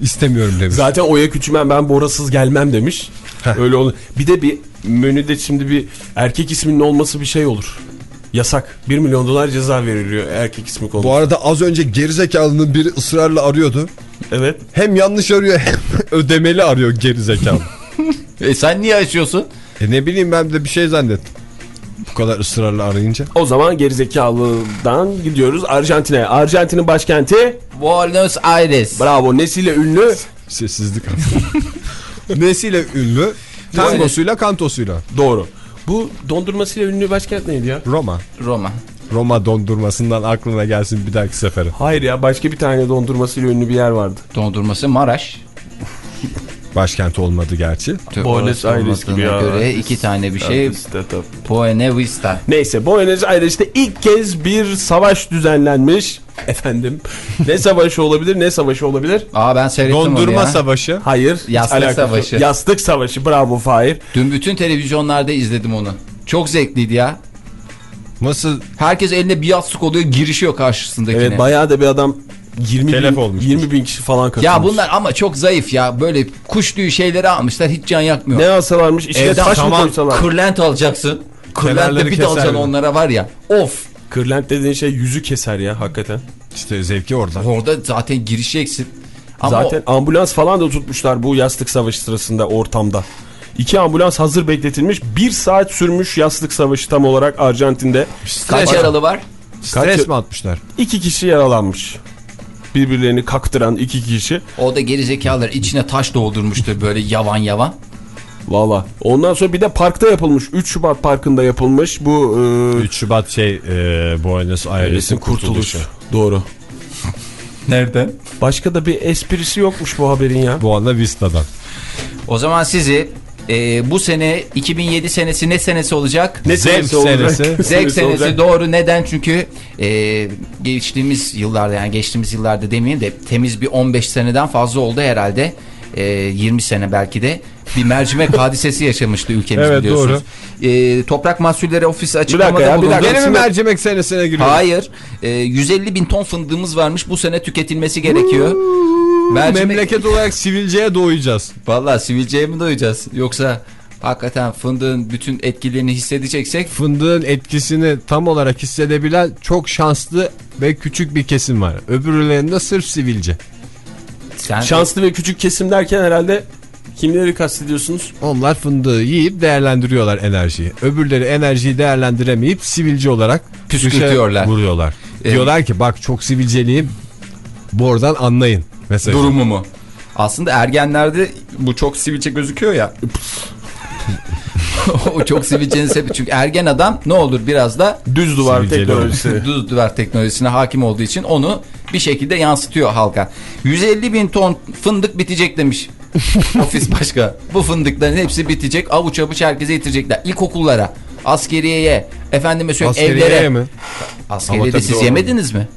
istemiyorum demiş. Zaten Oya Küçümen ben Borasız gelmem demiş. Öyle olur. Bir de bir menüde şimdi bir erkek isminin olması bir şey olur. Yasak. 1 milyon dolar ceza veriliyor erkek ismi konu. Bu arada az önce gerizekalının biri ısrarla arıyordu. Evet. Hem yanlış arıyor hem ödemeli arıyor gerizekalı. E sen niye açıyorsun? e ne bileyim ben de bir şey zannettim. Bu kadar ısrarla arayınca. O zaman gerizekalıdan gidiyoruz Arjantin'e. Arjantin'in başkenti Buenos Aires. bravo nesiyle ünlü Sessizlik. Nesiyle ünlü? Tangosuyla kantosuyla. doğru. Bu dondurmasıyla ünlü başkent neydi ya? Roma. Roma. Roma dondurmasından aklına gelsin bir dahaki sefere. Hayır ya başka bir tane dondurmasıyla ünlü bir yer vardı. Dondurması Maraş. Başkent olmadı gerçi. Buenos Aires gibi ya. göre iki tane bir şey. Buena Vista. Neyse Buenos Aires'te ilk kez bir savaş düzenlenmiş. Efendim ne savaşı olabilir ne savaşı olabilir? Aa ben seyrettim onu Dondurma ya. savaşı. Hayır. Yastık alakası savaşı. Yastık savaşı bravo Fahir. Dün bütün televizyonlarda izledim onu. Çok zevkliydi ya. Nasıl Herkes eline bir yastık oluyor girişiyor karşısındakine. Evet bayağı da bir adam 20 Telef bin, olmuş. 20 bin kişi falan katılmış. ya bunlar ama çok zayıf ya. Böyle kuş tüyü şeyleri almışlar hiç can yakmıyor. ne alsalarmış içine Evden taş mı tamam koysalar? kırlent alacaksın. Kırlentle Kenarları bir dalacaksın onlara var ya. Of. Kırlent dediğin şey yüzü keser ya hakikaten. işte zevki orada. Orada zaten gireceksin. Ama Zaten ambulans falan da tutmuşlar bu yastık savaşı sırasında ortamda. İki ambulans hazır bekletilmiş. Bir saat sürmüş yastık savaşı tam olarak Arjantin'de. o kaç yaralı var? Stres Kaç- mi atmışlar? İki kişi yaralanmış. Birbirlerini kaktıran iki kişi. O da gerizekalılar içine taş doldurmuştur böyle yavan yavan. Valla. Ondan sonra bir de parkta yapılmış. 3 Şubat parkında yapılmış. Bu e, 3 Şubat şey e, Buenos Aires'in Aires'in kurtuluşu. kurtuluşu. Doğru. Nerede? Başka da bir esprisi yokmuş bu haberin ya. Bu anda Vista'dan. O zaman sizi e, bu sene 2007 senesi ne senesi olacak? Ne Zevk senesi olacak? senesi. Zevk senesi olacak. doğru. Neden? Çünkü e, geçtiğimiz yıllarda yani geçtiğimiz yıllarda demeyeyim de temiz bir 15 seneden fazla oldu herhalde. E, 20 sene belki de bir mercimek hadisesi yaşamıştı ülkemiz Evet, biliyorsunuz. E, Toprak Mahsulleri Ofisi açıklamada ya, bir dakika. Gene mi mercimek senesine giriyoruz? Hayır. E, 150 bin ton fındığımız varmış. Bu sene tüketilmesi gerekiyor. Mercimek... Memleket olarak sivilceye doğacağız. Vallahi sivilceye mi doyacağız? Yoksa hakikaten fındığın bütün etkilerini hissedeceksek Fındığın etkisini tam olarak hissedebilen çok şanslı ve küçük bir kesim var. Öbürlerinde sırf sivilce. sen Şanslı ve küçük kesim derken herhalde kimleri kastediyorsunuz? Onlar fındığı yiyip değerlendiriyorlar enerjiyi. Öbürleri enerjiyi değerlendiremeyip sivilce olarak Püskürtüyorlar. vuruyorlar. Evet. Diyorlar ki bak çok sivilceliyim. Bu oradan anlayın. Mesela. durumu mu? Aslında ergenlerde bu çok sivilce gözüküyor ya. o çok sivilcenin sebebi. Çünkü ergen adam ne olur biraz da Düz duvar Sivilceli teknolojisi. düz duvar teknolojisine hakim olduğu için onu bir şekilde yansıtıyor halka. 150 bin ton fındık bitecek demiş ofis başka. Bu fındıkların hepsi bitecek. Avuç avuç herkese yitirecekler. İlkokullara, askeriyeye, efendime söyleyeyim Askeriyeye evlere. mi? Askeriyede siz doğru. yemediniz mi?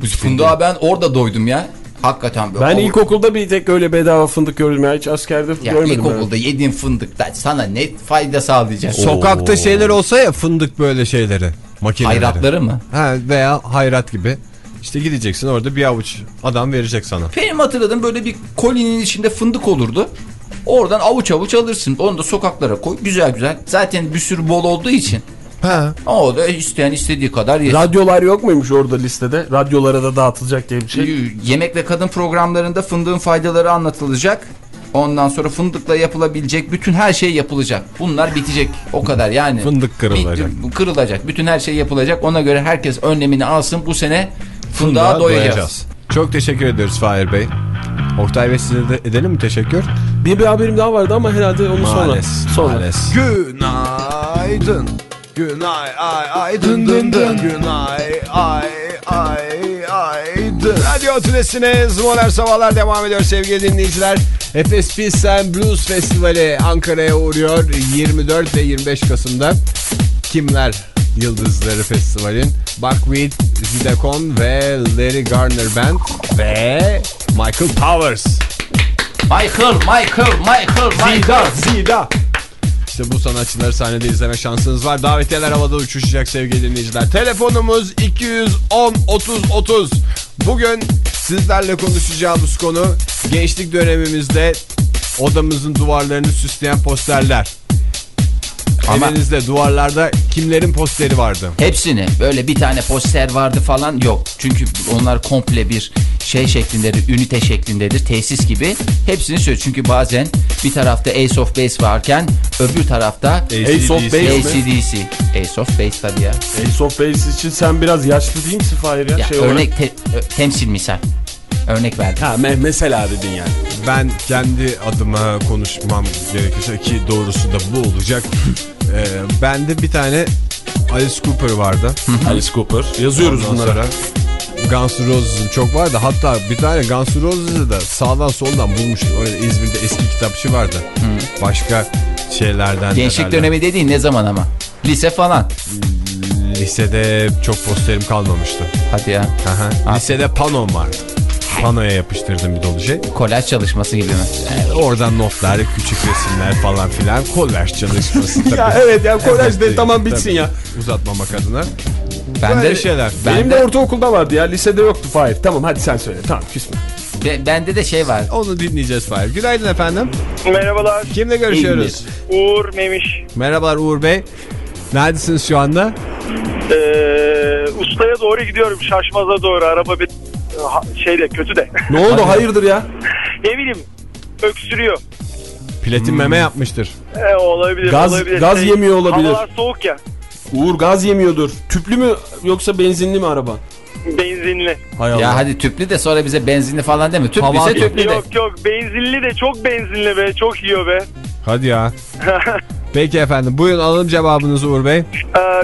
Bu fındığa ben orada doydum ya. Hakikaten böyle. Ben Avuç- ilkokulda bir tek öyle bedava fındık gördüm ya. Hiç askerde ya görmedim. ilkokulda yediğin fındıktan sana ne fayda sağlayacak? Sokakta şeyler olsa ya fındık böyle şeyleri. Makineleri. Hayratları mı? Ha, veya hayrat gibi. İşte gideceksin orada bir avuç adam verecek sana. Benim hatırladığım böyle bir kolinin içinde fındık olurdu. Oradan avuç avuç alırsın. Onu da sokaklara koy. Güzel güzel. Zaten bir sürü bol olduğu için. Ha. O da isteyen istediği kadar yesin. Radyolar yok muymuş orada listede? Radyolara da dağıtılacak diye bir şey. Yemek ve kadın programlarında fındığın faydaları anlatılacak. Ondan sonra fındıkla yapılabilecek bütün her şey yapılacak. Bunlar bitecek. O kadar yani. Fındık kırılacak. Bitti- kırılacak. Bütün her şey yapılacak. Ona göre herkes önlemini alsın. Bu sene fındığa doyacağız. Çok teşekkür ediyoruz Fahir Bey. Oktay Bey size de edelim mi teşekkür? Bir, bir haberim daha vardı ama herhalde onu sonra. Maalesef. Sonra. Maalesef. Günaydın. Günay ay ay dın dın dın. Günay ay ay ay dın. Radyo Tülesi'niz Modern Sabahlar devam ediyor sevgili dinleyiciler. Efes and Blues Festivali Ankara'ya uğruyor 24 ve 25 Kasım'da. Kimler yıldızları festivalin? Buckwheat, Zidakon ve Larry Garner Band ve Michael Powers. Michael, Michael, Michael, Michael. Zida. İşte bu sanatçıları sahnede izleme şansınız var. Davetiyeler havada uçuşacak sevgili dinleyiciler. Telefonumuz 210 30 30. Bugün sizlerle konuşacağımız konu gençlik dönemimizde odamızın duvarlarını süsleyen posterler. Ama- Evinizde duvarlarda kimlerin posteri vardı? Hepsini böyle bir tane poster vardı falan yok. Çünkü onlar komple bir şey şeklindedir, ünite şeklindedir, tesis gibi. Hepsini söyle. Çünkü bazen bir tarafta Ace of Base varken öbür tarafta Ace of Base mi? ACDC. Ace of Base tabii ya. Ace of Base için sen biraz yaşlı değil misin Fahir ya? ya şey örnek te- temsil misal. Örnek verdim. Ha me- mesela dedin yani. Ben kendi adıma konuşmam gerekirse ki doğrusu da bu olacak. ee, bende bir tane Alice Cooper vardı. Alice Cooper. Yazıyoruz Ondan bunlara. sonra Guns N' Roses'ın çok vardı. Hatta bir tane Guns N' Roses'ı da sağdan soldan bulmuştum. Öyle İzmir'de eski kitapçı vardı. Başka şeylerden. de Gençlik derler. dönemi dediğin ne zaman ama? Lise falan. Lisede çok posterim kalmamıştı. Hadi ya. Aha. Lisede panom vardı. Panoya yapıştırdım bir dolu şey. Kolaj çalışması gibi mi? Oradan notlar, küçük resimler falan filan. Kolaj çalışması tabii. Ya evet ya kolaj Evet, de tamam bitsin tabii. ya. Uzatmamak adına. Ben Böyle de şeyler. Ben Benim de, de ortaokulda vardı ya. Lisede yoktu Fahir. Tamam hadi sen söyle. Tamam küsme. be- bende de şey var. Onu dinleyeceğiz Fahir. Günaydın efendim. Merhabalar. Kimle görüşüyoruz? Uğur Memiş. Merhabalar Uğur Bey. Neredesiniz şu anda? Ee, ustaya doğru gidiyorum. Şaşmaza doğru. Araba bir şeyde kötü de. Ne oldu hayırdır ya? ne bileyim öksürüyor. Platin meme yapmıştır. Ee, olabilir. Gaz- olabilir. gaz yemiyor olabilir. Havalar soğuk ya. Uğur gaz yemiyordur. Tüplü mü yoksa benzinli mi araba? Benzinli. Hay Allah. Ya hadi tüplü de sonra bize benzinli falan deme. Tüplüyse Hava- tüplü de. Yok yok benzinli de çok benzinli be. Çok yiyor be. Hadi ya. Peki efendim buyurun alalım cevabınızı Uğur Bey. Ee,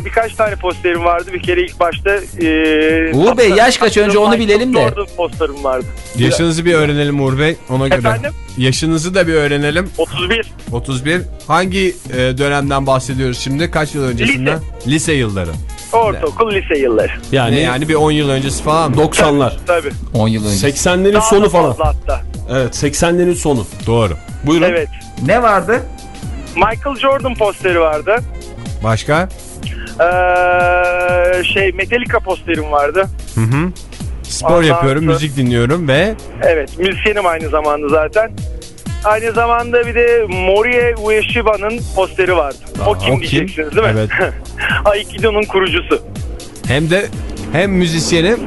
birkaç tane posterim vardı. Bir kere ilk başta... E, Uğur Bey, yaş kaç? Önce onu bilelim de. Posterim vardı. Yaşınızı bir öğrenelim Uğur Bey ona göre. Efendim? Yaşınızı da bir öğrenelim. 31. 31. Hangi e, dönemden bahsediyoruz şimdi? Kaç yıl öncesinden? Lise, yılları. Ortaokul, lise yılları. Yani Ne yani bir 10 yıl öncesi falan mı? 90'lar. Tabii. 10 yıl önce. 80'lerin Daha sonu da falan. hatta. Evet 80'lerin sonu. Doğru. Buyurun. Evet. Ne vardı? Michael Jordan posteri vardı. Başka? Ee, şey Metallica posterim vardı. Hı hı. Spor Ondan yapıyorum, sonra- müzik dinliyorum ve Evet, müzisyenim aynı zamanda zaten. Aynı zamanda bir de Morie Ueshiba'nın posteri vardı. o kim o kim? diyeceksiniz değil mi? Evet. Aikido'nun kurucusu. hem de hem müzisyenim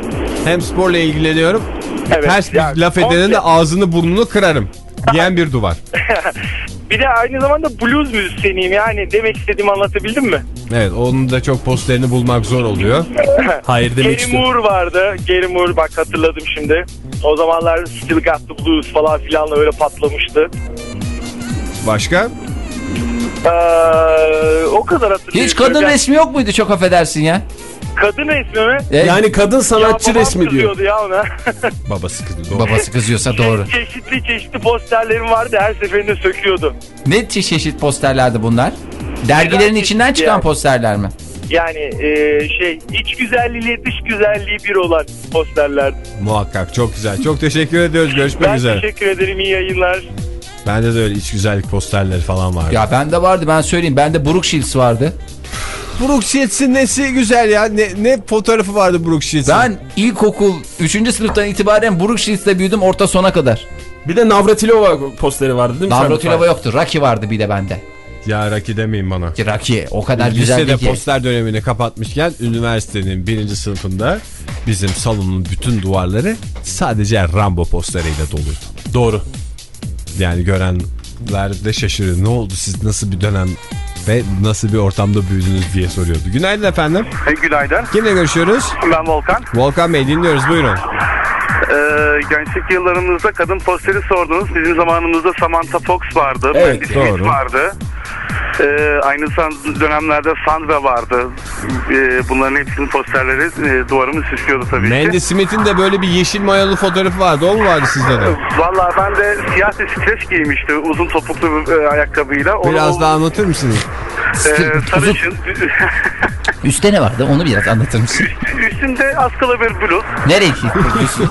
hem sporla ilgileniyorum. Evet. Ters bir yani laf edenin de ağzını burnunu kırarım diyen bir duvar. Bir de aynı zamanda blues müzisyeniyim yani demek istediğimi anlatabildim mi? Evet onun da çok posterini bulmak zor oluyor. Hayır demek Gary. Moore vardı. Gary Moore bak hatırladım şimdi. O zamanlar Still Got the Blues falan filanla öyle patlamıştı. Başka? Ee, o kadar hatırlıyorum. Hiç kadın resmi yok muydu çok affedersin ya? Kadın resmi mi? E, Yani kadın sanatçı Ya resmi diyor. ya ona. Babası kızı. Doğru. Babası kızıyorsa doğru. çeşitli çeşitli posterlerim vardı her seferinde söküyordu. Ne çeşit çeşit posterlerdi bunlar? Dergilerin içinden çıkan yani. posterler mi? Yani e, şey iç güzelliğiyle dış güzelliği bir olan posterlerdi. Muhakkak çok güzel. Çok teşekkür ediyoruz. Görüşmek Ben üzere. teşekkür ederim iyi yayınlar. Bende de öyle iç güzellik posterleri falan var. Ya bende vardı ben söyleyeyim. Bende Brooke Shields vardı. Brooke Shields'in nesi güzel ya? Ne, ne fotoğrafı vardı Brooke Shields'in? Ben ilkokul 3. sınıftan itibaren Brooke Shields'le büyüdüm orta sona kadar. Bir de Navratilova posteri vardı değil mi? Navratilova yoktu. Rocky vardı bir de bende. Ya Raki demeyin bana. Ki Rocky o kadar güzeldi Lisede ki. poster dönemini kapatmışken üniversitenin birinci sınıfında bizim salonun bütün duvarları sadece Rambo posteriyle doluydu. Doğru. Yani görenler de şaşırıyor. Ne oldu siz nasıl bir dönem ve nasıl bir ortamda büyüdünüz diye soruyordu. Günaydın efendim. günaydın Kimle görüşüyoruz? ben Volkan. Volkan Bey dinliyoruz buyurun. Ee, gençlik yıllarımızda kadın posteri sordunuz. Bizim zamanımızda Samantha Fox vardı. Evet, Mandy Smith doğru. vardı. Ee, aynı dönemlerde Sandra vardı. Ee, bunların hepsinin posterleri e, duvarımı süslüyordu tabii Mandy ki. Smith'in de böyle bir yeşil mayalı fotoğrafı vardı. O mu vardı sizde de? Valla ben de siyah streç giymişti uzun topuklu e, ayakkabıyla. Onu- Biraz daha anlatır mısınız? E, Uzun- sarışın. Üstte ne vardı onu biraz anlatır mısın? Üstünde askılı bir bluz. Nereye gitti?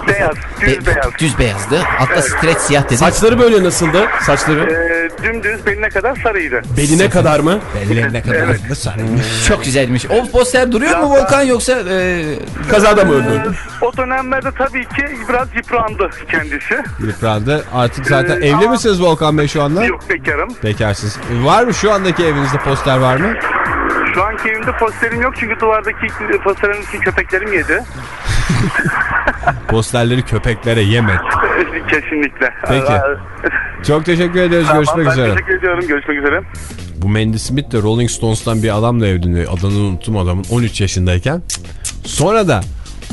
Beyaz. Düz beyaz. Düz beyazdı. Altta streç siyah dedi. Saçları böyle nasıldı? Saçları. Ee, dümdüz beline kadar sarıydı. Beline kadar mı? Bellerine kadar da sarılmış. Çok güzelmiş. O poster duruyor mu Volkan yoksa e, Kazada mı öldürdü? O dönemlerde tabii ki biraz yıprandı kendisi. Yıprandı. Artık zaten Ee, evli ama- misiniz Volkan Bey şu anda? Yok bekarım. Bekarsınız. Var mı şu andaki evinizde poster var mı? Şu anki evimde posterim yok çünkü duvardaki posterin için köpeklerim yedi. Posterleri köpeklere yem et. Kesinlikle. Peki. Çok teşekkür ederiz. tamam, Görüşmek ben üzere. teşekkür ediyorum. Görüşmek üzere. Bu Mandy Smith de Rolling Stones'tan bir adamla evleniyor. Adını unuttum adamın 13 yaşındayken. Sonra da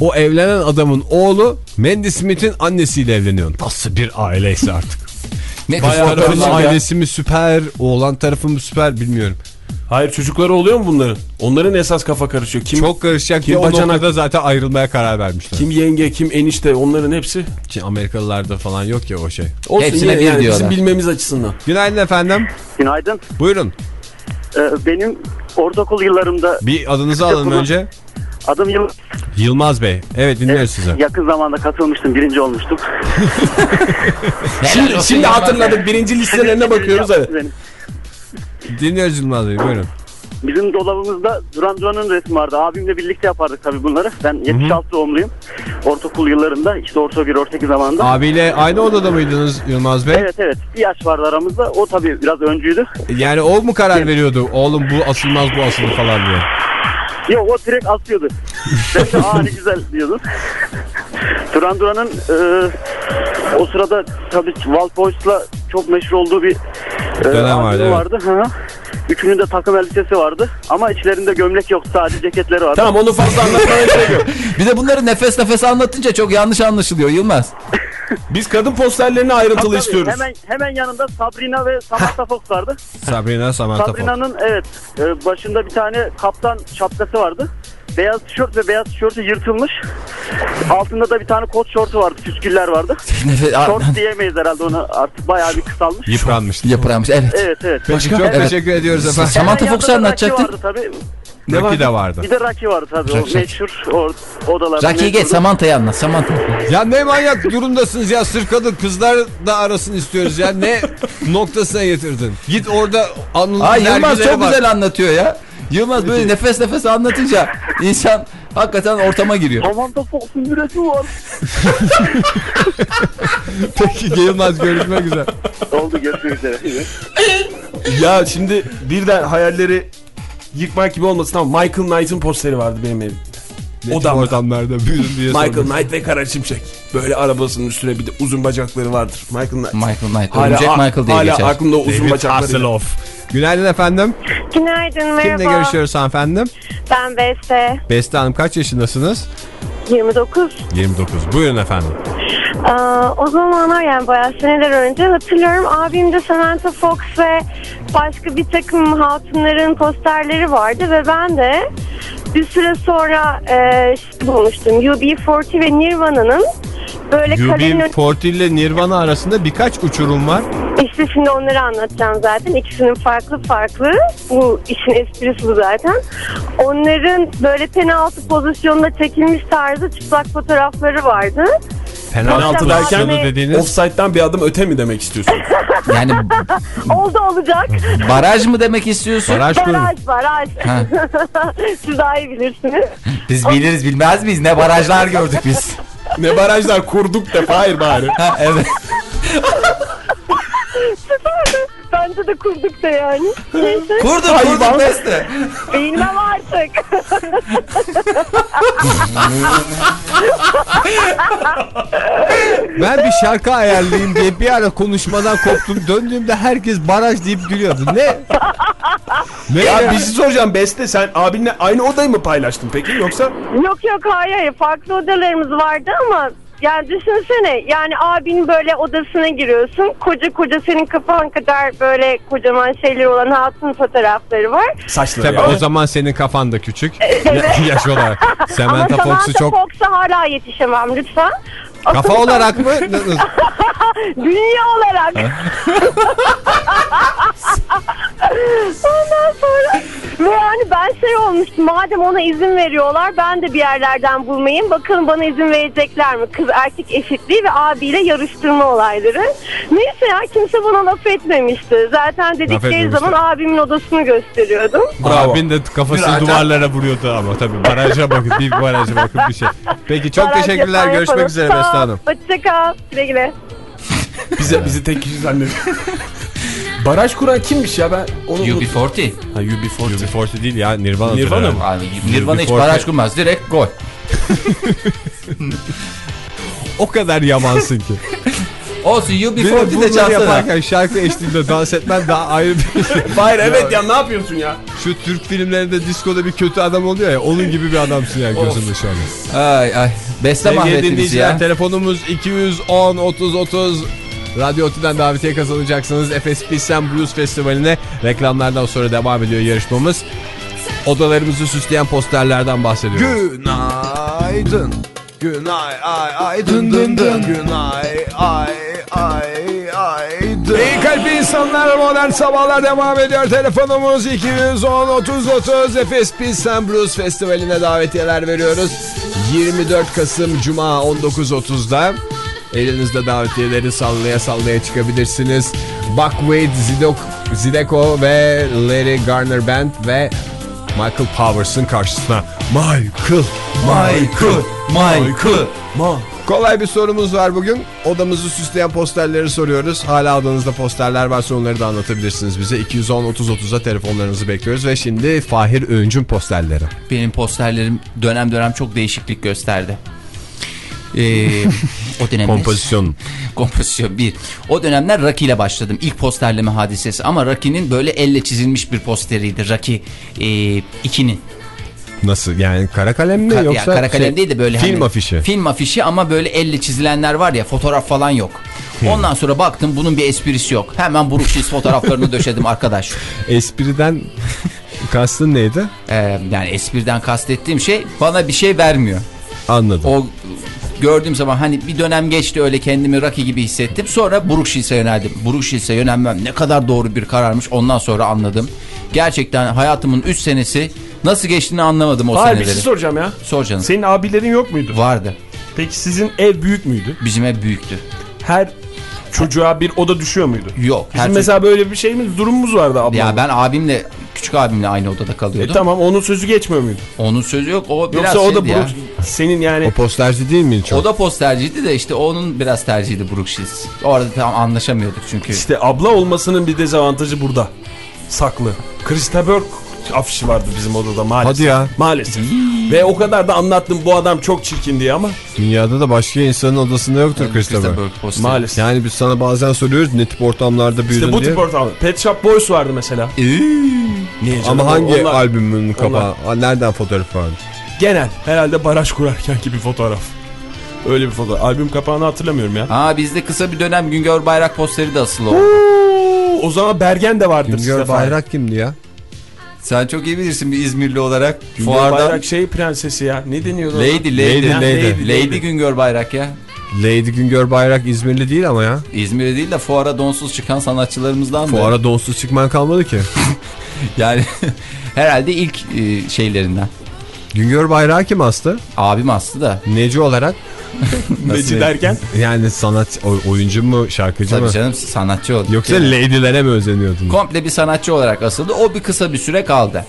o evlenen adamın oğlu Mandy Smith'in annesiyle evleniyor. Nasıl bir aileyse artık. ne Bayağı tarafın ailesi mi süper, oğlan tarafı mı süper bilmiyorum. Hayır çocukları oluyor mu bunların? Onların esas kafa karışıyor. Kim, Çok karışacak kim diye o bacanak- noktada zaten ayrılmaya karar vermişler. kim yenge, kim enişte onların hepsi. Ki Amerikalılarda falan yok ya o şey. Olsun Hepsine bir yani bizim diyorlar. bilmemiz açısından. Günaydın efendim. Günaydın. Buyurun. Ee, benim ortaokul yıllarımda Bir adınızı alalım bunu- önce. adım Yıl. Yılmaz Bey. Evet dinliyoruz sizi. Yakın zamanda katılmıştım, birinci olmuştum. Şimdi, şimdi Yılmaz hatırladık birinci listelerine bakıyoruz hadi. Dinliyoruz Yılmaz Bey buyurun. Bizim dolabımızda Duran Duran'ın resmi vardı. Abimle birlikte yapardık tabii bunları. Ben 76 doğumluyum. Ortaokul yıllarında işte orta bir orta iki zamanında. Abiyle aynı odada mıydınız Yılmaz Bey? Evet evet bir yaş vardı aramızda. O tabii biraz öncüydü. Yani o mu karar veriyordu? Oğlum bu asılmaz bu asılı falan diye. Yok o direkt asıyordu. Ben de aa ne güzel diyordum. Duran Duran'ın e, o sırada tabii Walt Boys'la çok meşhur olduğu bir e, Dönem vardı, evet. vardı. Hı hı. Üçünün de takım elbisesi vardı. Ama içlerinde gömlek yok. Sadece ceketleri vardı. Tamam onu fazla anlatmaya gerek yok. Bir de bunları nefes nefes anlatınca çok yanlış anlaşılıyor Yılmaz. Biz kadın posterlerini ayrıntılı Tabii, istiyoruz. Hemen hemen yanında Sabrina ve Samantha Fox vardı. Sabrina Samantha Fox. Sabrina'nın evet e, başında bir tane kaptan şapkası vardı. Beyaz tişört ve beyaz tişörtü yırtılmış. Altında da bir tane kot şortu vardı. Püsküller vardı. Nefes- Şort diyemeyiz herhalde onu artık bayağı bir kısalmış. Yıpranmış. Yıpranmış evet. Evet evet. Peki çok Evet. teşekkür ediyoruz efendim. Samantha Fox'u anlatacaktın. Vardı tabii. Ne Rocky de vardı. Bir de Rocky vardı tabii. O Rocky. meşhur o, odalarda. Rocky'yi geç. Samantha'yı anlat Samantha. Ya ne manyak durumdasınız ya sırf kadın kızlar da arasın istiyoruz ya ne noktasına getirdin. Git orada anılan Ay Yılmaz çok bak. güzel anlatıyor ya. Yılmaz böyle nefes nefes anlatınca insan hakikaten ortama giriyor. Samantha Fox'un resmi var. Peki Yılmaz görüşmek üzere. Oldu görüşmek üzere. Ya şimdi birden hayalleri yıkmak gibi olmasın ama Michael Knight'ın posteri vardı benim evimde. Odam ortamlarda büyüdüm diye Michael sordum. Knight ve Kara Şimşek. Böyle arabasının üstüne bir de uzun bacakları vardır. Michael Knight. Michael Knight. Hala, Örümcek Michael diye hala geçer. aklımda o uzun David bacakları. Hasselhoff. Günaydın efendim. Günaydın merhaba. Kimle görüşüyoruz hanımefendim? Ben Beste. Beste Hanım kaç yaşındasınız? 29. 29. Buyurun efendim. Aa, o zamanlar yani bayağı seneler önce hatırlıyorum abim de Samantha Fox ve başka bir takım hatunların posterleri vardı ve ben de bir süre sonra e, şey bulmuştum. UB40 ve Nirvana'nın böyle kalenin UB40 ile Nirvana arasında birkaç uçurum var. işte şimdi onları anlatacağım zaten. İkisinin farklı farklı. Bu işin esprisi bu zaten. Onların böyle penaltı pozisyonunda çekilmiş tarzı çıplak fotoğrafları vardı. Penaltı derken dediğiniz offside'dan bir adım öte mi demek istiyorsun? Yani Oldu olacak. baraj mı demek istiyorsun? baraj. Baraj baraj. Siz daha iyi bilirsiniz. Biz biliriz bilmez miyiz? Ne barajlar gördük biz. ne barajlar kurduk da hayır bari. Ha, evet. Bence de kurduk da yani. Neyse. Kurduk kurduk Beste. Bilmem artık. Ben bir şarkı ayarlayayım diye bir ara konuşmadan koptum. Döndüğümde herkes baraj deyip gülüyordu. Ne? Ne? Ya bir şey soracağım Beste sen abinle aynı odayı mı paylaştın peki yoksa? yok yok hayır hayır. Farklı odalarımız vardı ama yani düşünsene yani abinin böyle odasına giriyorsun. Koca koca senin kafan kadar böyle kocaman şeyler olan hatun fotoğrafları var. Saçları Tabii yani. o zaman senin kafan da küçük. Evet. Yaş olarak. Ama Samantha Samantha Fox'u çok... Fox'a hala yetişemem lütfen. Kafa olarak mı? Dünya olarak. Ondan sonra ve yani ben şey olmuştum madem ona izin veriyorlar ben de bir yerlerden bulmayayım. Bakalım bana izin verecekler mi? Kız erkek eşitliği ve abiyle yarıştırma olayları. Neyse ya kimse bana laf etmemişti. Zaten dedikleri etmemişti. zaman abimin odasını gösteriyordum. Bravo. Abin de kafasını duvarlara vuruyordu ama tabii baraja bakın bir baraja bakın bir şey. Peki çok Baraj teşekkürler. görüşmek üzere Sağ ol, Beste Hanım. Hoşçakal güle güle. Bize, bizi tek kişi zannediyor. Baraj kuran kimmiş ya ben onu unuttum. UB40. Ha UB40. UB40 değil ya Nirvana. Nirvana mı? Abi, Nirvana hiç UB40. baraj kurmaz. Direkt gol. O kadar yamansın ki. Olsun Bir de UB40 de bunları çalsana. yaparken şarkı eşliğinde dans etmen daha ayrı bir şey. Hayır evet ya ne yapıyorsun ya? Şu Türk filmlerinde diskoda bir kötü adam oluyor ya onun gibi bir adamsın ya gözümde şu anda. Ay ay. Beste Sevgili mahvetti bizi dinleyiciler ya. telefonumuz 210 30 30 Radyo Otü'den davetiye kazanacaksınız. Efes Pilsen Blues Festivali'ne reklamlardan sonra devam ediyor yarışmamız. Odalarımızı süsleyen posterlerden bahsediyoruz. Günaydın. Günay ay ay dın dın dın. Günay ay ay ay dın. İyi kalp insanlar modern sabahlar devam ediyor. Telefonumuz 210 30 30 Efes Pilsen Blues Festivali'ne davetiyeler veriyoruz. 24 Kasım Cuma 19.30'da. Elinizde davetiyeleri sallaya sallaya çıkabilirsiniz. Buckwheat, Zidok, Zideko ve Larry Garner Band ve Michael Powers'ın karşısına Michael, Michael, Michael. Kolay bir sorumuz var bugün. Odamızı süsleyen posterleri soruyoruz. Hala odanızda posterler varsa onları da anlatabilirsiniz bize. 210-30-30'a telefonlarınızı bekliyoruz. Ve şimdi Fahir Öğüncü'nün posterleri. Benim posterlerim dönem dönem çok değişiklik gösterdi. Ee, o dönemler Kompozisyon. kompozisyon bir. O dönemler Rocky ile başladım. İlk posterleme hadisesi ama Rocky'nin böyle elle çizilmiş bir posteriydi. Rocky 2'nin. Nasıl yani kara kalem mi Ka- yoksa ya kara kalem şey, değil de böyle film hani- afişi. Film afişi ama böyle elle çizilenler var ya fotoğraf falan yok. Ondan sonra baktım bunun bir esprisi yok. Hemen Brookshill fotoğraflarını döşedim arkadaş. Espriden kastın neydi? Ee, yani espriden kastettiğim şey bana bir şey vermiyor. Anladım. O gördüğüm zaman hani bir dönem geçti öyle kendimi Rocky gibi hissettim. Sonra Brookshis'e yöneldim. Brookshis'e yönelmem ne kadar doğru bir kararmış ondan sonra anladım. Gerçekten hayatımın 3 senesi nasıl geçtiğini anlamadım o Hayır bir seneleri. şey soracağım ya. Sor canım. Senin abilerin yok muydu? Vardı. Peki sizin ev büyük müydü? Bizim ev büyüktü. Her çocuğa bir oda düşüyor muydu? Yok. Bizim her çocuk- mesela böyle bir şeyimiz durumumuz vardı abla. Ya ben abimle küçük abimle aynı odada E kalıyordum. tamam onun sözü geçmiyor muydu? Onun sözü yok. O biraz Yoksa o da. Brooks senin yani O posterci değil mi çok? O da posterciydi de işte onun biraz tercihiydi Brookshill. Orada tam anlaşamıyorduk çünkü. işte abla olmasının bir dezavantajı burada. Saklı. Krista Burke afişi vardı bizim odada maalesef. Hadi ya. Maalesef. Ve o kadar da anlattım bu adam çok çirkin diye ama Dünyada da başka insanın odasında yoktur Christopher. Christopher posteri. maalesef. Yani biz sana bazen soruyoruz ne tip ortamlarda büyüdün İşte bu diye. tip ortam. Pet Shop Boys vardı mesela. Niye canım? Ama hangi Onlar- albümün kapağı? Aa, Nereden fotoğraf vardı? Genel. Herhalde baraj kurarken gibi fotoğraf. Öyle bir fotoğraf. Albüm kapağını hatırlamıyorum ya. Ha bizde kısa bir dönem Güngör Bayrak posteri de asılı oldu. Oo, o zaman Bergen de vardır. Güngör Bayrak kimdi ya? Sen çok iyi bilirsin bir İzmirli olarak. Güngör Fuardan Bayrak şey prensesi ya. Ne deniyordu? ona? Lady, Lady, Lady, Lady, Lady. Lady, Güngör Bayrak ya. Lady Güngör Bayrak İzmirli değil ama ya. İzmir'de değil de fuara donsuz çıkan sanatçılarımızdan da. Fuara donsuz çıkman kalmadı ki. Yani herhalde ilk e, şeylerinden. Güngör Bayrak kim astı? Abim astı da. Neci olarak? Neci derken? Yani sanat oy- oyuncu mu şarkıcı Tabii mı? canım sanatçı oldu. Yoksa Yani lady'lere mi özeniyordun? Komple bir sanatçı olarak asıldı. O bir kısa bir süre kaldı.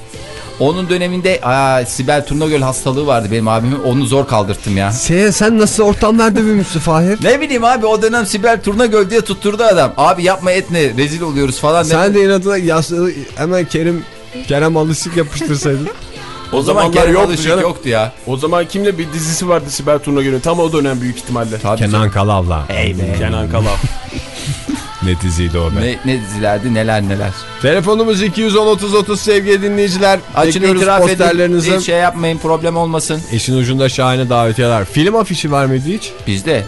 Onun döneminde aa, Sibel Turnagöl hastalığı vardı benim abimin. Onu zor kaldırttım ya. Sen, sen nasıl ortamlarda büyümüşsün Fahir? Ne bileyim abi o dönem Sibel Turnagöl diye tutturdu adam. Abi yapma etme rezil oluyoruz falan. Sen de inadına yaslı hemen Kerim Kerem Alışık yapıştırsaydın. o zaman zamanlar Kerem yoktu canım. yoktu ya. O zaman kimle bir dizisi vardı Sibel Turnagöl'ün. Tam o dönem büyük ihtimalle. Tabii Kenan canım. Kalavla. Ey be. Kenan Kalav. Ne diziydi o be. Ne, ne dizilerdi neler neler. Telefonumuz 210 30 30 sevgili dinleyiciler. Açın itiraf edin. şey yapmayın problem olmasın. Eşin ucunda şahane davetiyeler. Film afişi var mıydı hiç? Bizde.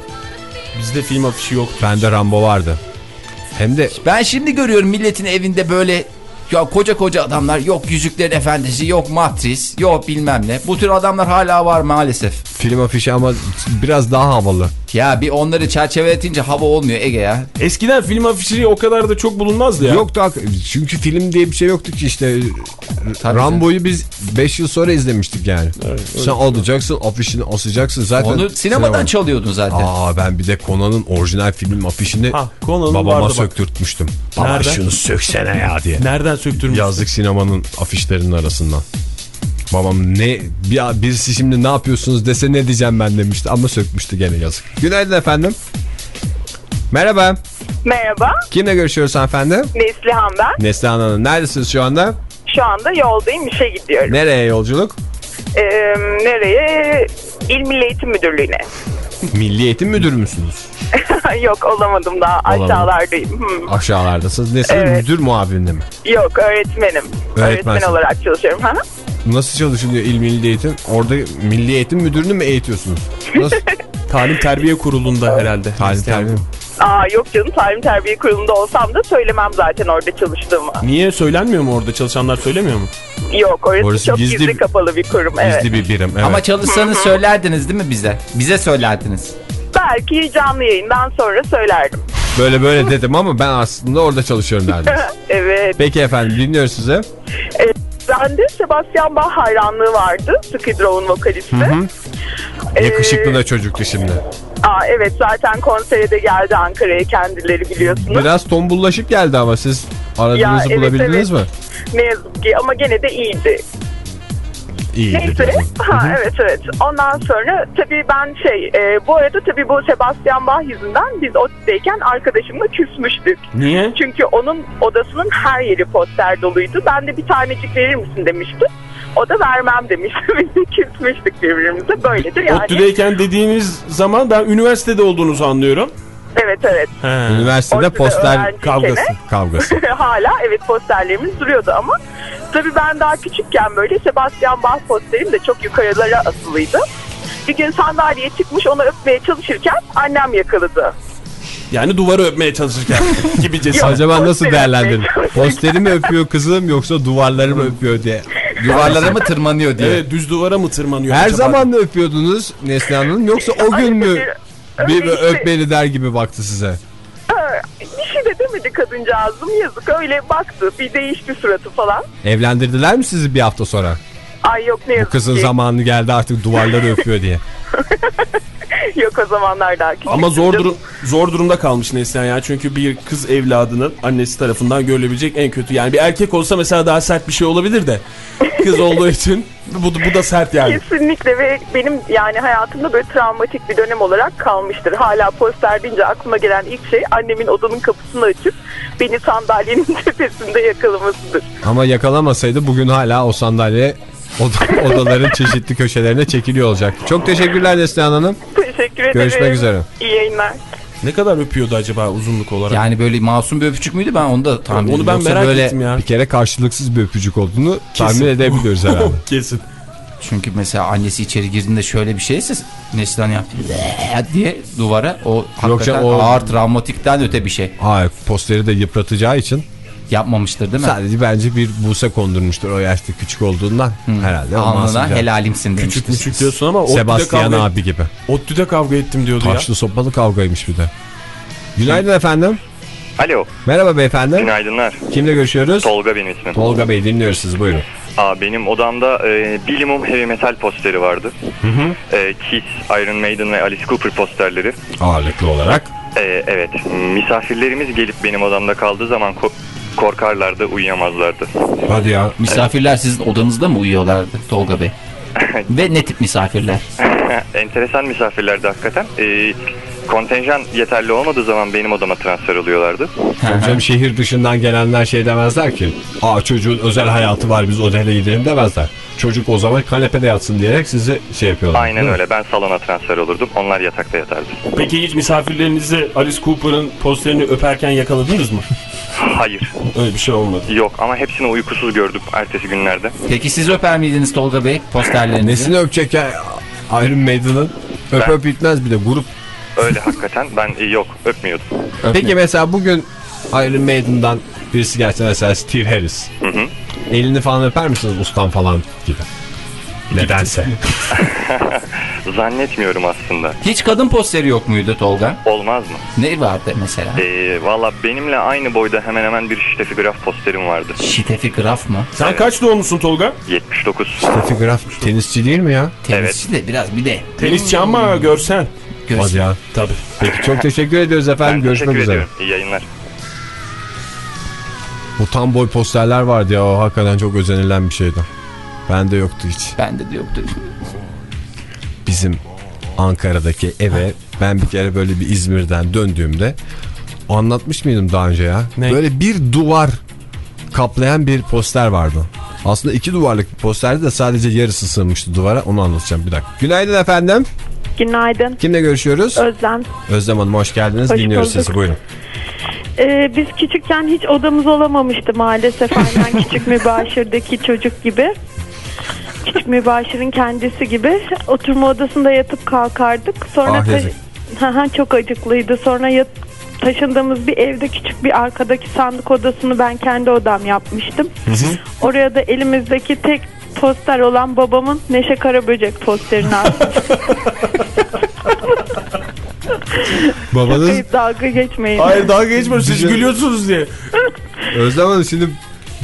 Bizde film afişi yoktu. Bende Rambo vardı. Hem de Ben şimdi görüyorum milletin evinde böyle ya koca koca adamlar yok Yüzüklerin Efendisi yok Matris yok bilmem ne. Bu tür adamlar hala var maalesef. film afişi ama biraz daha havalı. Ya bir onları çerçeveletince hava olmuyor Ege ya. Eskiden film afişi o kadar da çok bulunmazdı ya. Yoktu çünkü film diye bir şey yoktu ki işte. Tabii Rambo'yu biz 5 yıl sonra izlemiştik yani. Sen alacaksın afişini asacaksın zaten. Onu sinemadan sinema- çalıyordun zaten. Aa ben bir de Conan'ın orijinal film afişini Ha, babama vardı söktürtmüştüm. Baba Nereden? şunu söksene ya diye. Nereden söktürmüş? Yazlık sinemanın afişlerinin arasından. Babam ne bir, birisi şimdi ne yapıyorsunuz dese ne diyeceğim ben demişti ama sökmüştü gene yazık. Günaydın efendim. Merhaba. Merhaba, Kimle görüşüyoruz hanımefendi? Neslihan ben. Neslihan Hanım. Neredesiniz şu anda? Şu anda yoldayım, işe gidiyorum. Nereye yolculuk? Ee, nereye? İl Milli Eğitim Müdürlüğü'ne. Milli Eğitim Müdürü müsünüz? Yok olamadım daha, Olamadım. aşağılardayım. Hmm. Aşağılardasınız. Nesiniz Evet. müdür muavinli mi? Yok, öğretmenim. Öğretmen olarak çalışıyorum. Ha? Nasıl çalışılıyor İl Milli Eğitim? Orada Milli Eğitim Müdürünü mü eğitiyorsunuz? Nasıl? Talim Terbiye Kurulu'nda herhalde. Talim terbiye. Aa, yok canım, Talim Terbiye Kurulu'nda olsam da söylemem zaten orada çalıştığımı. Niye söylenmiyor mu orada çalışanlar söylemiyor mu? Yok, orası, Orası çok gizli- gizli, kapalı bir kurum. Evet. Gizli bir birim. Evet. Ama çalışsanız söylerdiniz değil mi bize? Bize söylerdiniz. Belki canlı yayından sonra söylerdim. Böyle böyle dedim ama ben aslında orada çalışıyorum derdim. evet. Peki efendim dinliyoruz size. E, bende Sebastian Bach hayranlığı vardı. Skid Row'un vokalisti. Ee, Yakışıklı da çocuktu şimdi. Aa, evet zaten konsere de geldi Ankara'ya kendileri biliyorsunuz. Biraz tombullaşıp geldi ama siz Ya, aradığınızı evet, bulabildiniz evet. mi? Ne yazık ki ama gene de iyiydi. İyiydi. Neyse. Ha, evet evet. Ondan sonra tabii ben şey e, bu arada tabii bu Sebastian Bach yüzünden biz ODTÜ'deyken arkadaşımla küsmüştük. Niye? Çünkü onun odasının her yeri poster doluydu. Ben de bir tanecik verir misin demiştim. O da vermem demişti. Biz de küsmüştük birbirimize. Böyledir yani. ODTÜ'deyken dediğiniz zaman ben üniversitede olduğunuzu anlıyorum. Evet evet. Üniversitede ODTÜ'de poster kavgası. kavgası. Hala evet posterlerimiz duruyordu ama Tabii ben daha küçükken böyle Sebastian Bach posterim de çok yukarılara asılıydı. Bir gün sandalyeye çıkmış onu öpmeye çalışırken annem yakaladı. Yani duvarı öpmeye çalışırken gibi cesaret. Acaba nasıl öpmeye Posteri mi öpüyor kızım yoksa duvarları mı öpüyor diye. Duvarlara mı tırmanıyor diye. Evet düz duvara mı tırmanıyor Her acaba? zaman mı öpüyordunuz Neslihan Hanım yoksa o gün mü bir işte. öp beni der gibi baktı size? Bir şey de demedi kadıncağızım yazık öyle baktı bir değişti suratı falan. Evlendirdiler mi sizi bir hafta sonra? Ay yok ne Bu yazık kızın ki. zamanı geldi artık duvarları öpüyor diye. Yok o zamanlar daha küçük. Ama zor durum zor durumda kalmış Neslihan ya. Çünkü bir kız evladının annesi tarafından görülebilecek en kötü. Yani bir erkek olsa mesela daha sert bir şey olabilir de. Kız olduğu için bu, bu da sert yani. Kesinlikle ve benim yani hayatımda böyle travmatik bir dönem olarak kalmıştır. Hala poster deyince aklıma gelen ilk şey annemin odanın kapısını açıp beni sandalyenin tepesinde yakalamasıdır. Ama yakalamasaydı bugün hala o sandalye oda- odaların çeşitli köşelerine çekiliyor olacak. Çok teşekkürler Neslihan Hanım. Teşekkür ederim. Görüşmek üzere. İyi yayınlar. Ne kadar öpüyordu acaba uzunluk olarak? Yani böyle masum bir öpücük müydü ben onu da tahmin Onu ben Yoksa merak böyle, ettim ya. Bir kere karşılıksız bir öpücük olduğunu Kesin. tahmin edebiliyoruz herhalde. Kesin. Çünkü mesela annesi içeri girdiğinde şöyle bir şeyse Neslihan yaptı diye duvara o hakikaten canım, o- ağır travmatikten öte bir şey. Hayır posteri de yıpratacağı için Yapmamıştır değil mi? sadece bence bir buse kondurmuştur o yaşta küçük olduğundan herhalde. o Alnına helalimsin demiştir. Küçük küçük diyorsun ama Sebastian kavga, abi gibi. ODTÜ'de kavga ettim diyordu Taşlı sopalı kavgaymış bir de. Günaydın efendim. Alo, Merhaba beyefendi. günaydınlar. Kimle görüşüyoruz? Tolga benim ismim. Tolga Bey dinliyoruz sizi buyurun. Aa, benim odamda e, Bilimum Heavy Metal posteri vardı. E, Kiss, Iron Maiden ve Alice Cooper posterleri. Ağırlıklı olarak. E, evet, misafirlerimiz gelip benim odamda kaldığı zaman korkarlardı, uyuyamazlardı. Hadi ya. Misafirler sizin odanızda mı uyuyorlardı Tolga Bey? Ve ne tip misafirler? Enteresan misafirlerdi hakikaten. E, kontenjan yeterli olmadığı zaman benim odama transfer oluyorlardı. Hocam şehir dışından gelenler şey demezler ki. Aa çocuğun özel hayatı var biz otele gidelim demezler. Çocuk o zaman kanepede yatsın diyerek sizi şey yapıyorlar. Aynen öyle. Ben salona transfer olurdum. Onlar yatakta yatardı. Peki hiç misafirlerinizi Alice Cooper'ın posterini öperken yakaladınız mı? Hayır. Öyle bir şey olmadı. Yok ama hepsini uykusuz gördüm ertesi günlerde. Peki siz öper miydiniz Tolga Bey posterlerinizi? Nesini öpecek ya Iron Maiden'ın? Öp Ben- öp bitmez bir de grup. Öyle hakikaten. Ben yok öpmiyordum. Peki mesela bugün Iron Maiden'dan birisi gelse mesela Steve Harris. Hı hı. Elini falan öper misiniz ustam falan gibi. Nedense. Zannetmiyorum aslında. Hiç kadın posteri yok muydu Tolga? Olmaz mı? Ne vardı mesela? Ee, Valla benimle aynı boyda hemen hemen bir Steffi Graf posterim vardı. Şitefi Graf mı? Sen kaç doğumlusun Tolga? 79. Steffi Graf tenisçi değil mi ya? Tenisçi de biraz bir de. Tenisçi ama görsen. Göz- Hadi ya. Tabii. Peki çok teşekkür ediyoruz efendim. Ben Görüşmek teşekkür üzere. ediyorum. İyi yayınlar. Bu tam boy posterler vardı ya o hakikaten çok özenilen bir şeydi. Bende yoktu hiç. Bende de yoktu. Bizim Ankara'daki eve ben bir kere böyle bir İzmir'den döndüğümde anlatmış mıydım daha önce ya? Ne? Böyle bir duvar kaplayan bir poster vardı. Aslında iki duvarlık bir posterdi de sadece yarısı sığmıştı duvara. Onu anlatacağım bir dakika. Günaydın efendim. Günaydın. Kimle görüşüyoruz? Özlem. Özlem Hanım hoş geldiniz. Hoş Dinliyoruz bulduk. sizi buyurun. Ee, biz küçükken hiç odamız olamamıştı maalesef. Aynen küçük mübaşirdeki çocuk gibi. Küçük mübaşirin kendisi gibi. Oturma odasında yatıp kalkardık. Sonra Ah, yazık. Çok acıklıydı. Sonra yat taşındığımız bir evde küçük bir arkadaki sandık odasını ben kendi odam yapmıştım. Oraya da elimizdeki tek poster olan babamın Neşe Karaböcek posterini asmıştım. Babanız Hayır, dalga geçmeyin. Hayır dalga geçme siz gülüyorsunuz diye. Özlem Hanım şimdi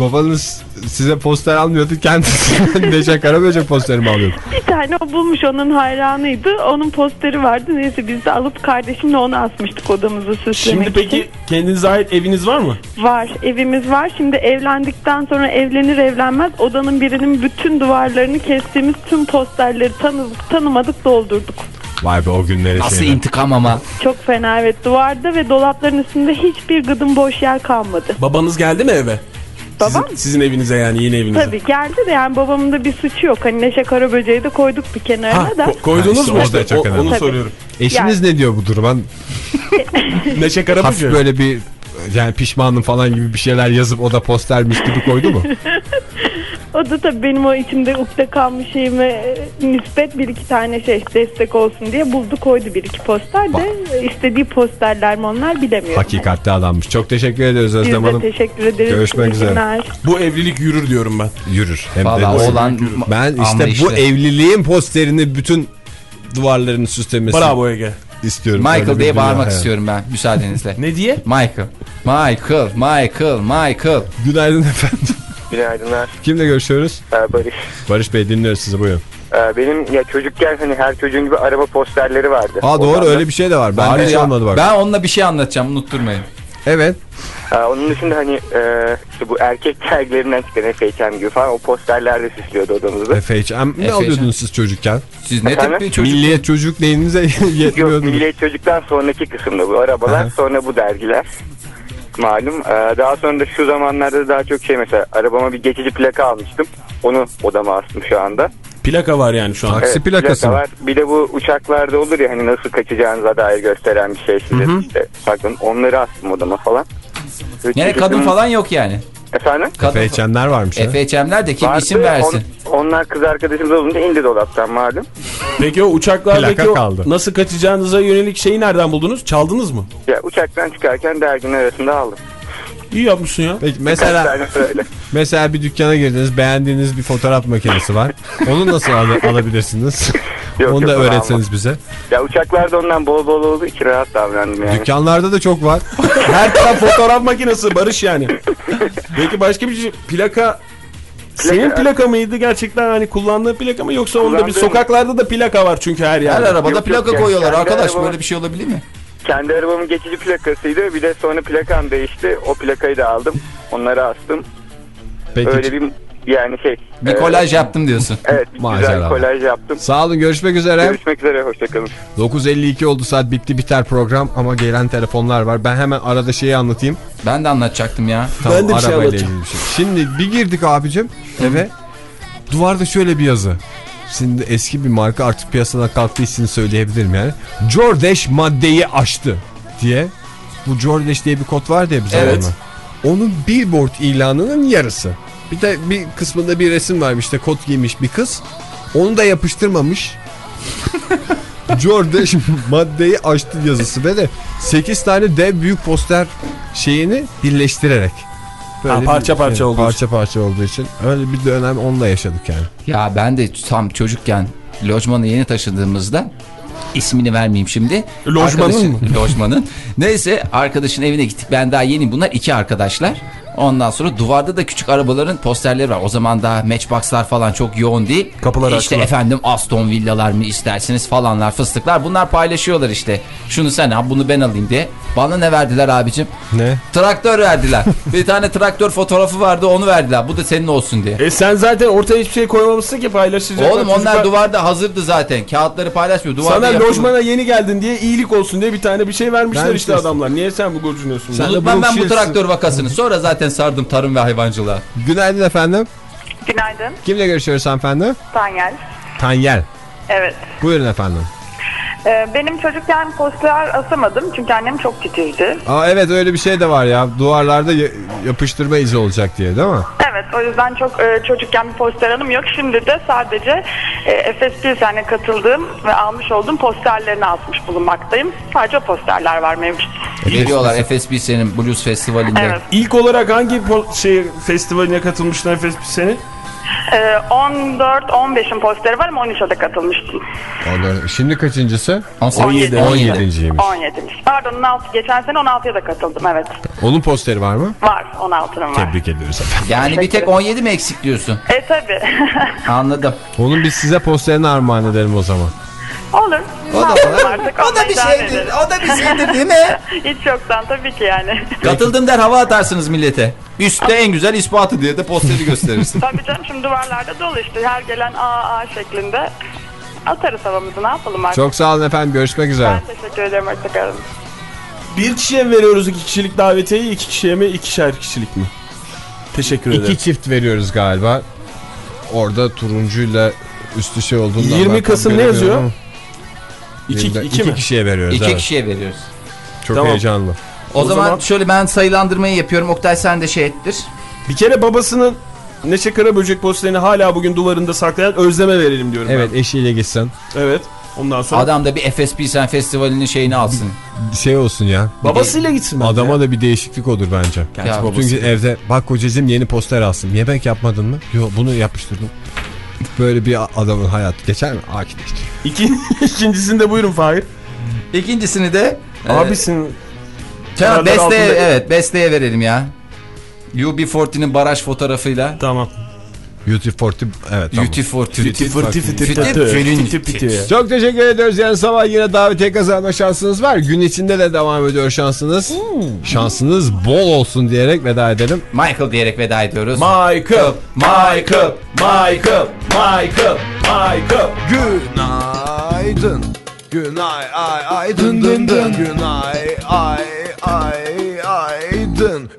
babanız size poster almıyordu. Kendisi Neşe Karaböcek posteri mi alıyordu? Bir tane o bulmuş onun hayranıydı. Onun posteri vardı. Neyse biz de alıp kardeşimle onu asmıştık odamızı süslemek Şimdi peki için. kendinize ait eviniz var mı? Var. Evimiz var. Şimdi evlendikten sonra evlenir evlenmez odanın birinin bütün duvarlarını kestiğimiz tüm posterleri tanıdık tanımadık doldurduk. Vay be o günleri Nasıl şeyler. intikam ama. Çok fena evet. Duvarda ve dolapların üstünde hiçbir gıdım boş yer kalmadı. Babanız geldi mi eve? Babam Sizin, sizin evinize yani yeni evinize. tabii geldi de yani babamın da bir suçu yok. Hani Neşe Karaböceği de koyduk bir kenarına Ha, da. ko- koydunuz Ha, işte mu işte? O- onu Tabii. soruyorum. Eşiniz ne diyor bu duruma? Neşe Hafif Karaböcek. böyle bir yani pişmanım falan gibi bir şeyler yazıp o da postermiş gibi koydu mu? O da tabii benim o içimde ukde kalmış şeyime e, nispet bir iki tane şey destek olsun diye buldu koydu bir iki poster de istediği posterler mi onlar bilemiyorum. Hakikatli adammış. Çok teşekkür ederiz Biz Özlem de Hanım. teşekkür ederiz. Görüşmek üzere. Bu evlilik yürür diyorum ben. Yürür. Hem de Vallahi nasıl? oğlan Ben işte anlayışlı. bu evliliğin posterini bütün duvarların süslemesi Bravo Ege. istiyorum. Michael diye bağırmak hayal. istiyorum ben müsaadenizle. Ne diye? Michael. Michael, Michael, Michael. Günaydın efendim. Günaydınlar. Kimle görüşüyoruz? Ee, Barış. Barış Bey dinliyoruz sizi buyurun. Ee, benim ya çocukken hani her çocuğun gibi araba posterleri vardı. Aa doğru öyle bir şey de var. Ben de hiç olmadı bak. Ben onunla bir şey anlatacağım unutturmayın. Evet. Ee, onun dışında hani e, işte bu erkek dergilerinden çıkan FHM gibi falan o posterler de süslüyordu odamızda. FHM ne FHM. alıyordunuz siz çocukken? Siz ne Efendim? tip bir çocuk? Milliyet çocuk neyinize Yok yetmiyordu. Milliyet Çocuk'tan sonraki kısımda bu arabalar Aha. sonra bu dergiler. Malum. Ee, daha sonra da şu zamanlarda daha çok şey mesela arabama bir geçici plaka almıştım. Onu odama astım şu anda. Plaka var yani şu an. Taksi plakası plaka mı? var. Bir de bu uçaklarda olur ya hani nasıl kaçacağınıza dair gösteren bir şey size. işte sakın onları astım odama falan. Yani kadın falan yok yani. Efendim? Kadın FHM'ler varmış ha. FHM'ler de kim Vardı, isim versin. on- onlar kız arkadaşımız olunca indi dolaptan malum. Peki o uçaklardaki o kaldı. nasıl kaçacağınıza yönelik şeyi nereden buldunuz? Çaldınız mı? Ya uçaktan çıkarken derginin arasında aldım. İyi yapmışsın ya. Peki mesela mesela bir dükkana girdiniz beğendiğiniz bir fotoğraf makinesi var. Onu nasıl al- alabilirsiniz? Yok, Onu da yok, öğretseniz bize. Ya uçaklarda ondan bol bol olduğu için rahat davrandım yani. Dükkanlarda da çok var. Her taraf fotoğraf makinesi Barış yani. Peki başka bir şey plaka senin plaka mıydı gerçekten hani kullandığın plaka mı yoksa onda bir Kullandığım- sokaklarda da plaka var çünkü her Her yerde. arabada Yok, yok plaka ya. koyuyorlar Kendi arkadaş arabama- böyle bir şey olabilir mi? Kendi arabamın geçici plakasıydı. Bir de sonra plakam değişti. O plakayı da aldım. Onları astım. Peki. Öyle bir yani şey. Bir e, kolaj yaptım diyorsun. Evet bir güzel Macera. kolaj yaptım. Sağ olun görüşmek üzere. Görüşmek üzere hoşçakalın. 9.52 oldu saat bitti biter program ama gelen telefonlar var. Ben hemen arada şeyi anlatayım. Ben de anlatacaktım ya. Tamam, Ben de bir şey anlatacağım. bir şey. Şimdi bir girdik abicim eve. Duvarda şöyle bir yazı. Şimdi eski bir marka artık piyasadan kalktığı için söyleyebilirim yani. Jordache maddeyi aştı diye. Bu Jordache diye bir kod var ya bize. Evet. Onun billboard ilanının yarısı. Bir de bir kısmında bir resim var işte kot giymiş bir kız. Onu da yapıştırmamış. Jordache maddeyi aştı yazısı ve de 8 tane dev büyük poster şeyini birleştirerek. Ha, bir- parça parça şey, olduğu Parça parça olduğu için. Öyle bir dönem onunla yaşadık yani. Ya ben de tam çocukken lojmanı yeni taşındığımızda ismini vermeyeyim şimdi. Lojmanın mı? Lojmanın. Neyse arkadaşın evine gittik. Ben daha yeni bunlar iki arkadaşlar. Ondan sonra duvarda da küçük arabaların posterleri var. O zaman daha Matchbox'lar falan çok yoğun değil. Kapıları İşte açtılar. efendim Aston Villa'lar mı istersiniz falanlar fıstıklar. Bunlar paylaşıyorlar işte. Şunu sen al bunu ben alayım diye. Bana ne verdiler abicim? Ne? Traktör verdiler. bir tane traktör fotoğrafı vardı onu verdiler. Bu da senin olsun diye. E sen zaten ortaya hiçbir şey koymamışsın ki paylaşacak. Oğlum onlar duvarda hazırdı zaten. Kağıtları paylaşmıyor. Duvarda Sana yapılı. lojmana yeni geldin diye iyilik olsun diye bir tane bir şey vermişler Ben işte işte- adamlar. Niye sen bu gocunuyorsun? Sen de Unutmam ben bu traktör vakasını. Sonra zaten sardım tarım ve hayvancılığa. Günaydın efendim. Günaydın. Kimle görüşüyoruz hanımefendi? Daniel. Tanyel. Evet. Buyurun efendim. Ee, benim çocukken poster asamadım çünkü annem çok titizdi. Aa evet öyle bir şey de var ya. Duvarlarda ya- yapıştırma izi olacak diye değil mi? Evet o yüzden çok e, çocukken bir poster anım yok. Şimdi de sadece e, FSP sene katıldığım ve almış olduğum posterlerini asmış bulunmaktayım. Sadece o posterler var mevcut. Veriyorlar FSB senin Blues Festivali'nde. Evet. İlk olarak hangi şey festivaline katılmıştın Efes seni? Ee, 14-15'in posteri var ama 13'e de katılmıştım. Ondan- Şimdi kaçıncısı? 17. 17.ymiş. 17. Pardon 16. Geçen sene 16'ya da katıldım evet. Onun posteri var mı? Var 16'nın var. Tebrik ediyoruz efendim. Yani bir tek 17 mi eksik diyorsun? E tabi. Anladım. Onun biz size posterini armağan edelim o zaman. Olur. O da artık, O da bir idare şeydir. ederiz. O da bir şeydir değil mi? Hiç yoktan tabii ki yani. Katıldım der hava atarsınız millete. Üstte en güzel ispatı diye de posteri gösterirsin. tabii canım şimdi duvarlarda dolu işte her gelen A A şeklinde atarız havamızı ne yapalım artık. Çok sağ olun efendim. Görüşmek üzere. Ben teşekkür ederim hoşçakalın. Bir kişiye mi veriyoruz iki kişilik davetiyeyi, iki kişiye mi, ikişer kişilik mi? Teşekkür ederim. İki çift veriyoruz galiba. Orada turuncuyla üstü şey olduğundan. 20 ben tam Kasım ne göremiyorum yazıyor? ama. İki, Yirmi- iki, mi? kişiye veriyoruz. İki evet. kişiye veriyoruz. Çok Tamam. heyecanlı. O, O zaman, zaman- şöyle ben sayılandırmayı yapıyorum. Oktay sen de şey ettir. Bir kere babasının Neşe Karaböcek posterini hala bugün duvarında saklayan Özlem'e verelim diyorum Evet eşiyle gitsen. ben. Evet. Ondan sonra Adam da bir FSP Sen Festivali'nin şeyini alsın. Şey olsun ya. babasıyla gitsin bence. Adama da bir değişiklik olur bence. Gerçi Ya, babası- Çünkü evde bak kocacığım yeni poster alsın. Yemek yapmadın mı? Yok bunu yapıştırdım. Böyle bir adamın hayatı geçer mi? Akit geçer. İki, ikincisinde buyurun Fahir. İkincisini de e, Abisin. Tamam, Kenarlar besteye, altında- evet besteye verelim ya. UB40'nin baraj fotoğrafıyla. Tamam. UT40 evet tamam. UT40. Çok teşekkür ediyoruz. Yani sabah yine davetiye kazanma şansınız var. Gün içinde de devam ediyor şansınız. Şansınız bol olsun diyerek veda edelim. Michael diyerek veda ediyoruz. Michael, Michael, Michael, Michael, Michael. Günaydın. Günay ay ay dın dın dın. Günay ay ay ay dın.